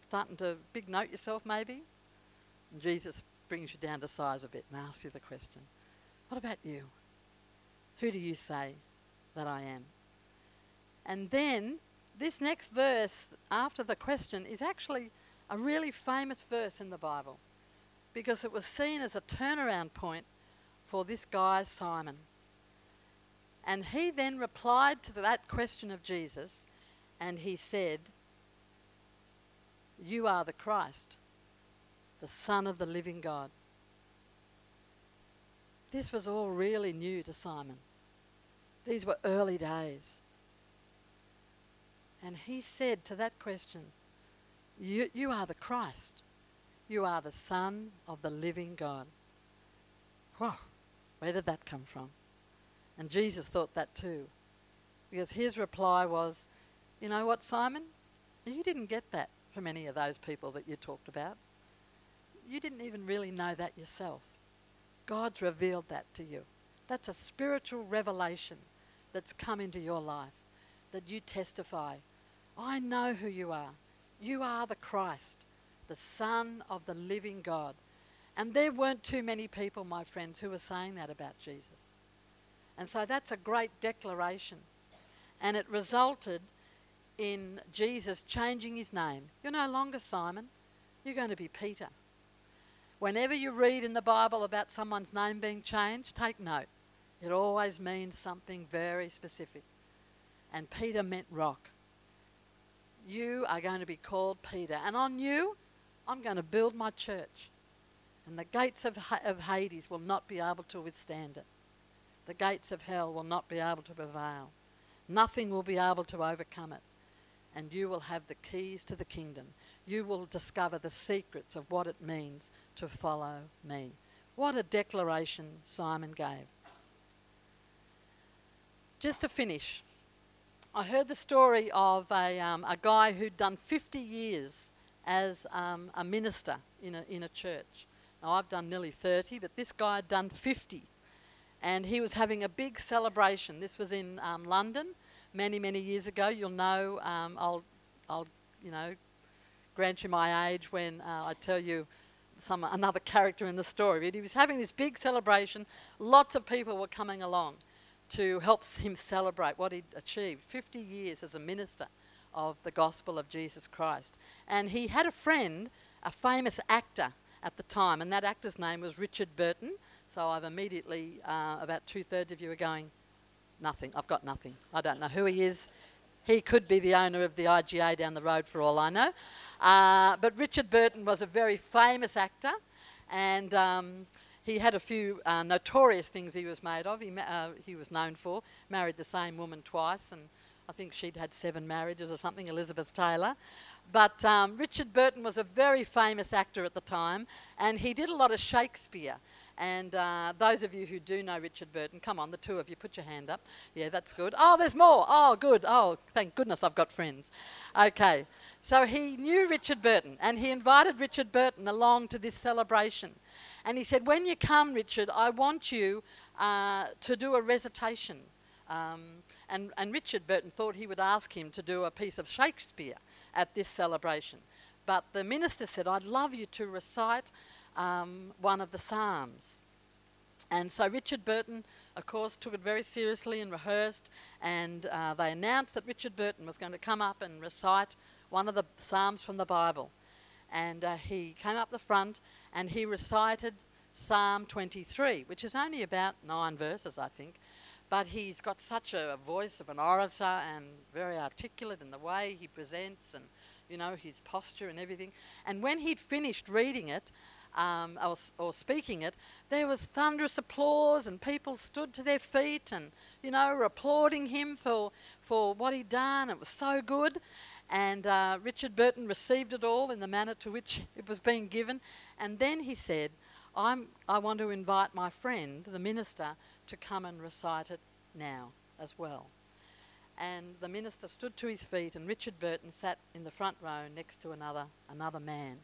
starting to big note yourself maybe. And Jesus brings you down to size a bit and asks you the question, what about you? Who do you say that I am? And then this next verse after the question is actually a really famous verse in the Bible because it was seen as a turnaround point for this guy, Simon. And he then replied to that question of Jesus and he said, You are the Christ, the Son of the living God. This was all really new to Simon. These were early days. And he said to that question, You, you are the Christ. You are the Son of the living God. Whoa, where did that come from? And Jesus thought that too. Because his reply was, You know what, Simon? You didn't get that from any of those people that you talked about. You didn't even really know that yourself. God's revealed that to you. That's a spiritual revelation that's come into your life that you testify. I know who you are. You are the Christ, the Son of the living God. And there weren't too many people, my friends, who were saying that about Jesus. And so that's a great declaration. And it resulted in Jesus changing his name. You're no longer Simon, you're going to be Peter. Whenever you read in the Bible about someone's name being changed, take note. It always means something very specific. And Peter meant rock. You are going to be called Peter. And on you, I'm going to build my church. And the gates of, of Hades will not be able to withstand it. The gates of hell will not be able to prevail. Nothing will be able to overcome it. And you will have the keys to the kingdom. You will discover the secrets of what it means to follow me. What a declaration Simon gave. Just to finish, I heard the story of a, um, a guy who'd done 50 years as um, a minister in a, in a church. Now, I've done nearly 30, but this guy had done 50. And he was having a big celebration. This was in um, London many, many years ago. You'll know, um, I'll, I'll, you know, grant you my age when uh, I tell you some another character in the story. But he was having this big celebration. Lots of people were coming along to help him celebrate what he'd achieved 50 years as a minister of the gospel of Jesus Christ. And he had a friend, a famous actor at the time, and that actor's name was Richard Burton. So I've immediately, uh, about two thirds of you are going, nothing. I've got nothing. I don't know who he is. He could be the owner of the IGA down the road for all I know. Uh, but Richard Burton was a very famous actor, and um, he had a few uh, notorious things he was made of. He, uh, he was known for married the same woman twice, and I think she'd had seven marriages or something, Elizabeth Taylor. But um, Richard Burton was a very famous actor at the time, and he did a lot of Shakespeare. And uh, those of you who do know Richard Burton, come on, the two of you, put your hand up. Yeah, that's good. Oh, there's more. Oh, good. Oh, thank goodness I've got friends. Okay, so he knew Richard Burton, and he invited Richard Burton along to this celebration. And he said, When you come, Richard, I want you uh, to do a recitation. Um, and, and Richard Burton thought he would ask him to do a piece of Shakespeare at this celebration. But the minister said, I'd love you to recite um, one of the Psalms. And so Richard Burton, of course, took it very seriously and rehearsed, and uh, they announced that Richard Burton was going to come up and recite one of the Psalms from the Bible. And uh, he came up the front and he recited Psalm 23, which is only about nine verses, I think. But he's got such a voice of an orator and very articulate in the way he presents and, you know, his posture and everything. And when he'd finished reading it, um, or, or, speaking it, there was thunderous applause and people stood to their feet and, you know, were applauding him for, for what he'd done. It was so good. And uh, Richard Burton received it all in the manner to which it was being given. And then he said, I'm, I want to invite my friend, the minister, to come and recite it now as well. And the minister stood to his feet, and Richard Burton sat in the front row next to another, another man.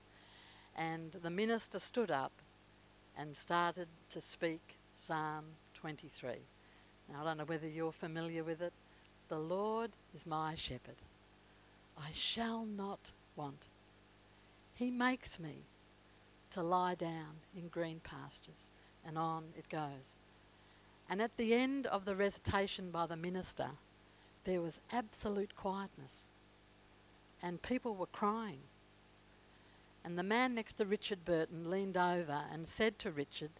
And the minister stood up and started to speak Psalm 23. Now, I don't know whether you're familiar with it. The Lord is my shepherd. I shall not want. He makes me to lie down in green pastures. And on it goes. And at the end of the recitation by the minister, there was absolute quietness. And people were crying. And the man next to Richard Burton leaned over and said to Richard,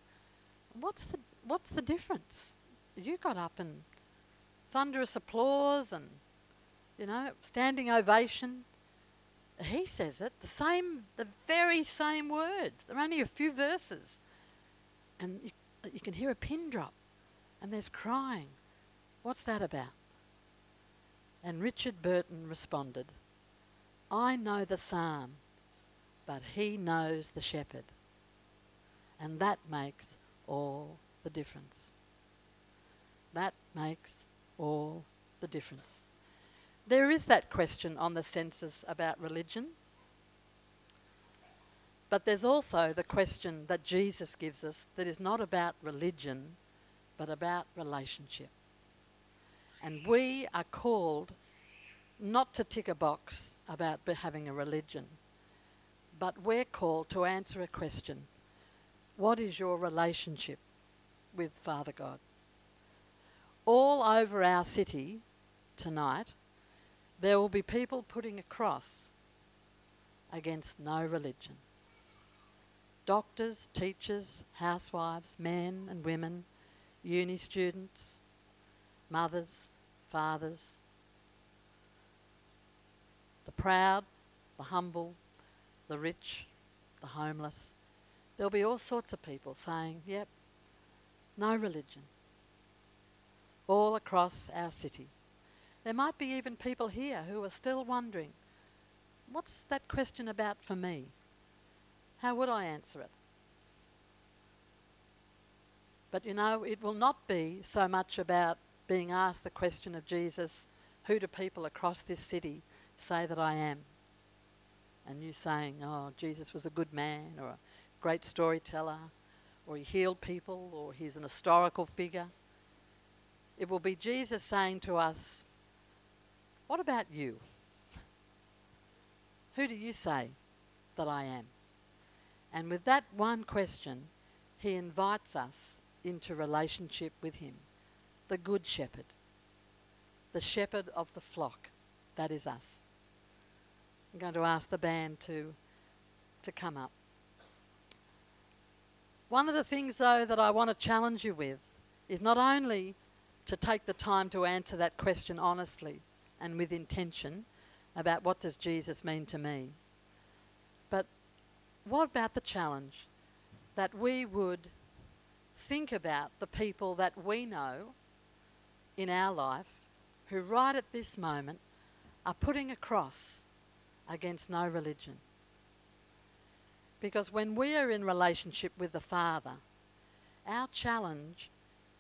What's the, what's the difference? You got up and thunderous applause and, you know, standing ovation. he says it, the same, the very same words. There are only a few verses. And you, you can hear a pin drop, and there's crying. What's that about? And Richard Burton responded, I know the psalm, but he knows the shepherd. And that makes all the difference. That makes all the difference. There is that question on the census about religion. But there's also the question that Jesus gives us that is not about religion, but about relationship. And we are called not to tick a box about having a religion, but we're called to answer a question What is your relationship with Father God? All over our city tonight, there will be people putting a cross against no religion. Doctors, teachers, housewives, men and women, uni students, mothers, fathers, the proud, the humble, the rich, the homeless. There'll be all sorts of people saying, yep, no religion. All across our city. There might be even people here who are still wondering, what's that question about for me? How would I answer it? But you know, it will not be so much about being asked the question of Jesus, who do people across this city say that I am? And you saying, oh, Jesus was a good man or a great storyteller or he healed people or he's an historical figure. It will be Jesus saying to us, what about you? Who do you say that I am? And with that one question, he invites us into relationship with him, the Good Shepherd, the shepherd of the flock. That is us. I'm going to ask the band to, to come up. One of the things, though, that I want to challenge you with is not only to take the time to answer that question honestly and with intention about what does Jesus mean to me, but what about the challenge that we would think about the people that we know in our life who, right at this moment, are putting a cross against no religion? Because when we are in relationship with the Father, our challenge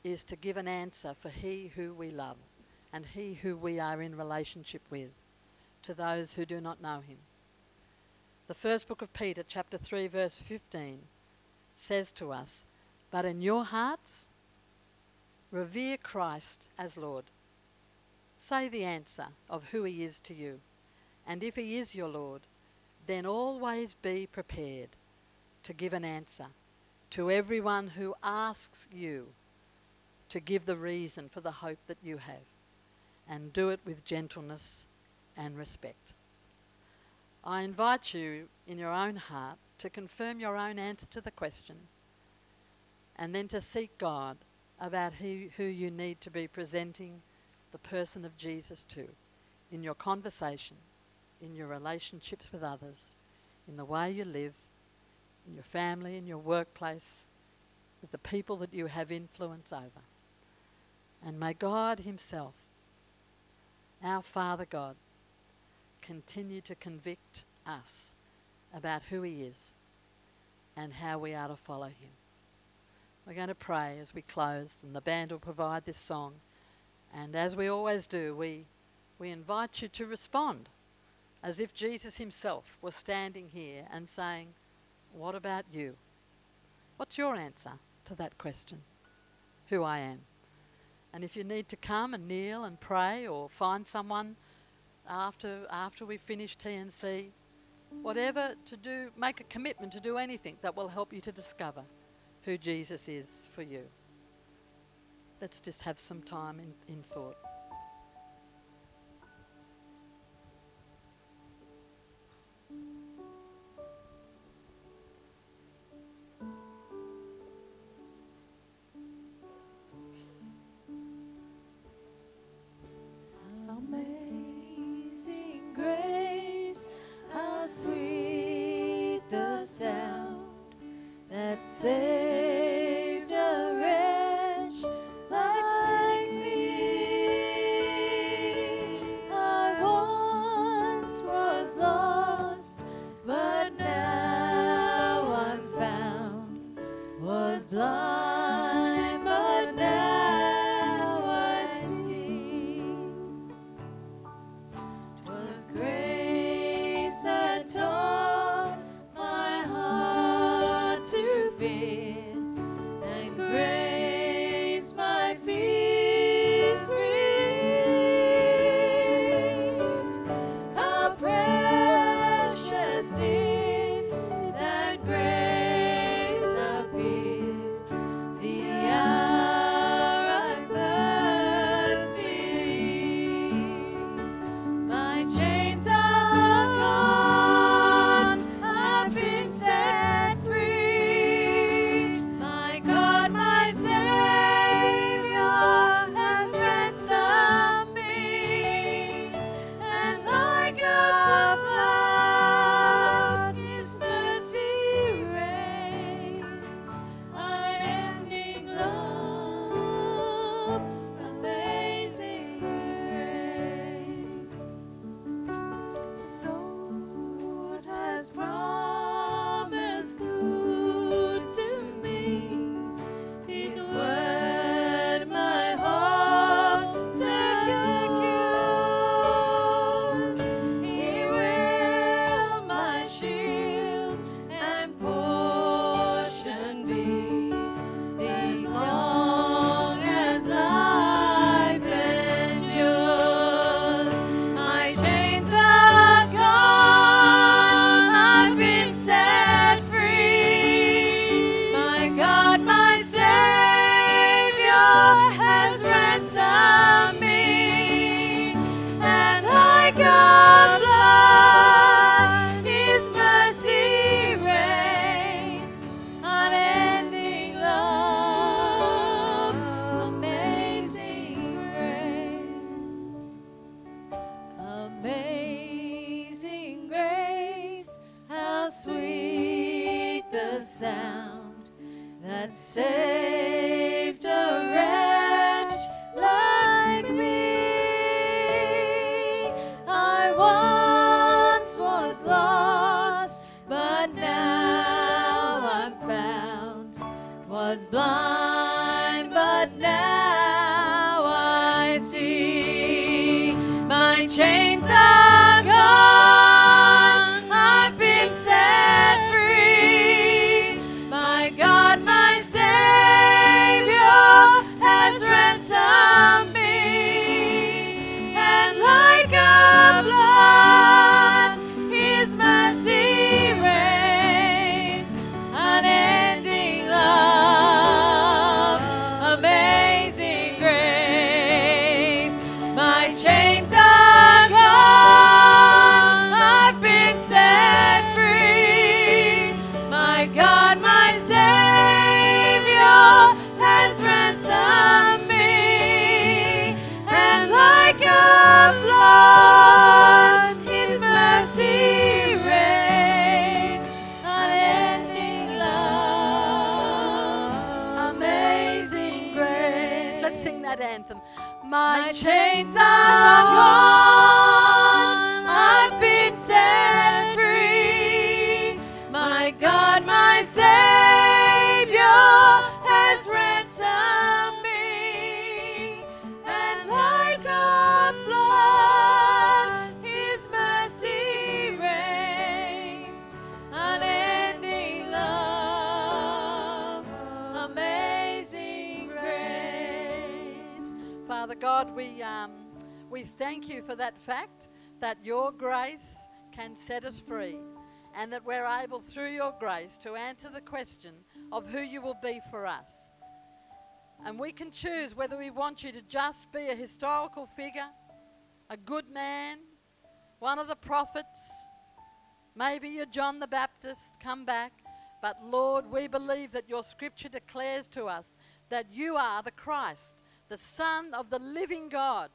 is to give an answer for He who we love and He who we are in relationship with to those who do not know Him. The first book of Peter, chapter 3, verse 15, says to us, But in your hearts, revere Christ as Lord. Say the answer of who He is to you. And if He is your Lord, then always be prepared to give an answer to everyone who asks you to give the reason for the hope that you have, and do it with gentleness and respect. I invite you in your own heart to confirm your own answer to the question, and then to seek God about who, who you need to be presenting the person of Jesus to in your conversation, in your relationships with others, in the way you live, in your family, in your workplace, with the people that you have influence over. And may God Himself, our Father God, continue to convict us about who He is and how we are to follow Him. We're going to pray as we close, and the band will provide this song. And as we always do, we, we invite you to respond as if Jesus Himself were standing here and saying, What about you? What's your answer to that question? Who I am. And if you need to come and kneel and pray or find someone after, after we finish TNC, whatever to do, make a commitment to do anything that will help you to discover who Jesus is for you. Let's just have some time in, in thought. fact that your grace can set us free and that we're able, through your grace, to answer the question of who you will be for us. And we can choose whether we want you to just be a historical figure, a good man, one of the prophets, maybe you're John the Baptist, come back. But Lord, we believe that your scripture declares to us that you are the Christ, the Son of the living God,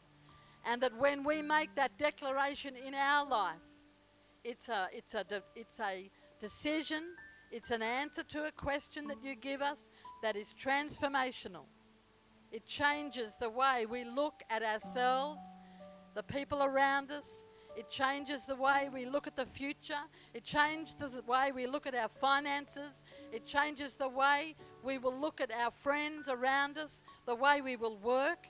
and that when we make that declaration in our life, it's a, it's a, it's a decision, it's an answer to a question that you give us that is transformational. It changes the way we look at ourselves, the people around us. It changes the way we look at the future. It changes the way we look at our finances. It changes the way we will look at our friends around us, the way we will work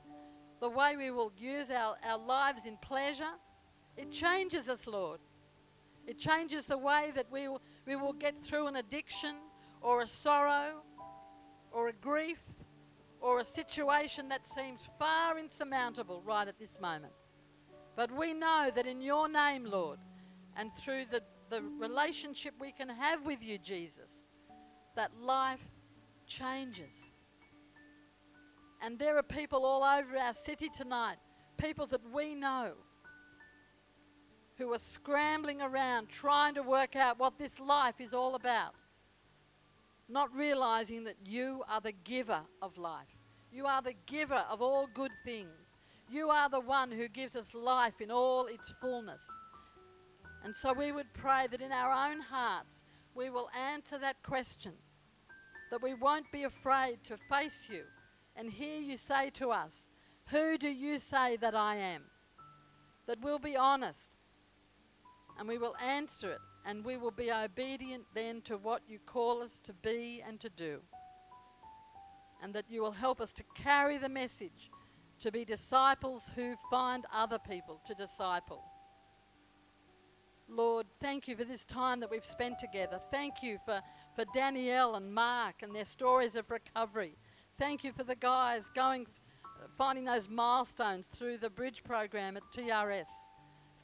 the way we will use our, our lives in pleasure. It changes us, Lord. It changes the way that we will, we will get through an addiction or a sorrow or a grief or a situation that seems far insurmountable right at this moment. But we know that in your name, Lord, and through the, the relationship we can have with you, Jesus, that life changes. And there are people all over our city tonight, people that we know, who are scrambling around trying to work out what this life is all about, not realizing that you are the giver of life. You are the giver of all good things. You are the one who gives us life in all its fullness. And so we would pray that in our own hearts we will answer that question, that we won't be afraid to face you and hear you say to us, Who do you say that I am? That we'll be honest and we will answer it and we will be obedient then to what you call us to be and to do. And that you will help us to carry the message to be disciples who find other people to disciple. Lord, thank you for this time that we've spent together. Thank you for, for Danielle and Mark and their stories of recovery. Thank you for the guys going, finding those milestones through the bridge program at TRS.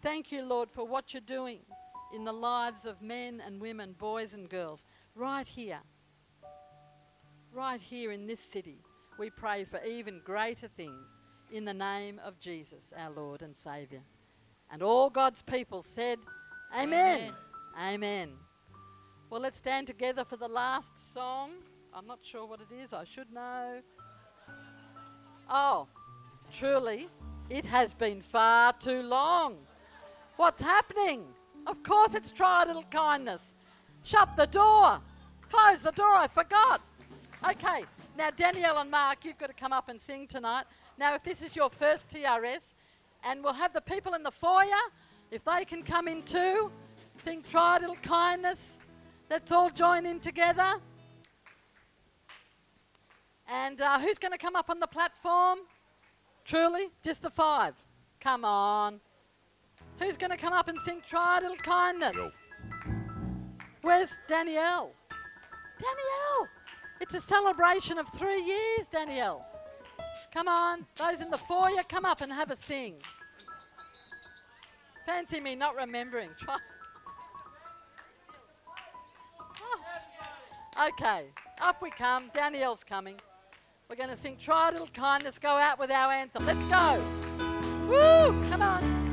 Thank you, Lord, for what you're doing in the lives of men and women, boys and girls, right here. Right here in this city. We pray for even greater things in the name of Jesus, our Lord and Saviour. And all God's people said, Amen. Amen. Amen. Well, let's stand together for the last song. I'm not sure what it is. I should know. Oh, truly, it has been far too long. What's happening? Of course, it's try a little kindness. Shut the door. Close the door. I forgot. Okay, now Danielle and Mark, you've got to come up and sing tonight. Now, if this is your first TRS, and we'll have the people in the foyer, if they can come in too, sing Try a Little Kindness. Let's all join in together. And uh, who's going to come up on the platform? Truly? Just the five? Come on. Who's going to come up and sing Try a Little Kindness? Yo. Where's Danielle? Danielle! It's a celebration of three years, Danielle. Come on, those in the foyer, come up and have a sing. Fancy me not remembering. Try. Oh. Okay, up we come. Danielle's coming. We're going to sing Try a Little Kindness, go out with our anthem. Let's go. Woo! Come on.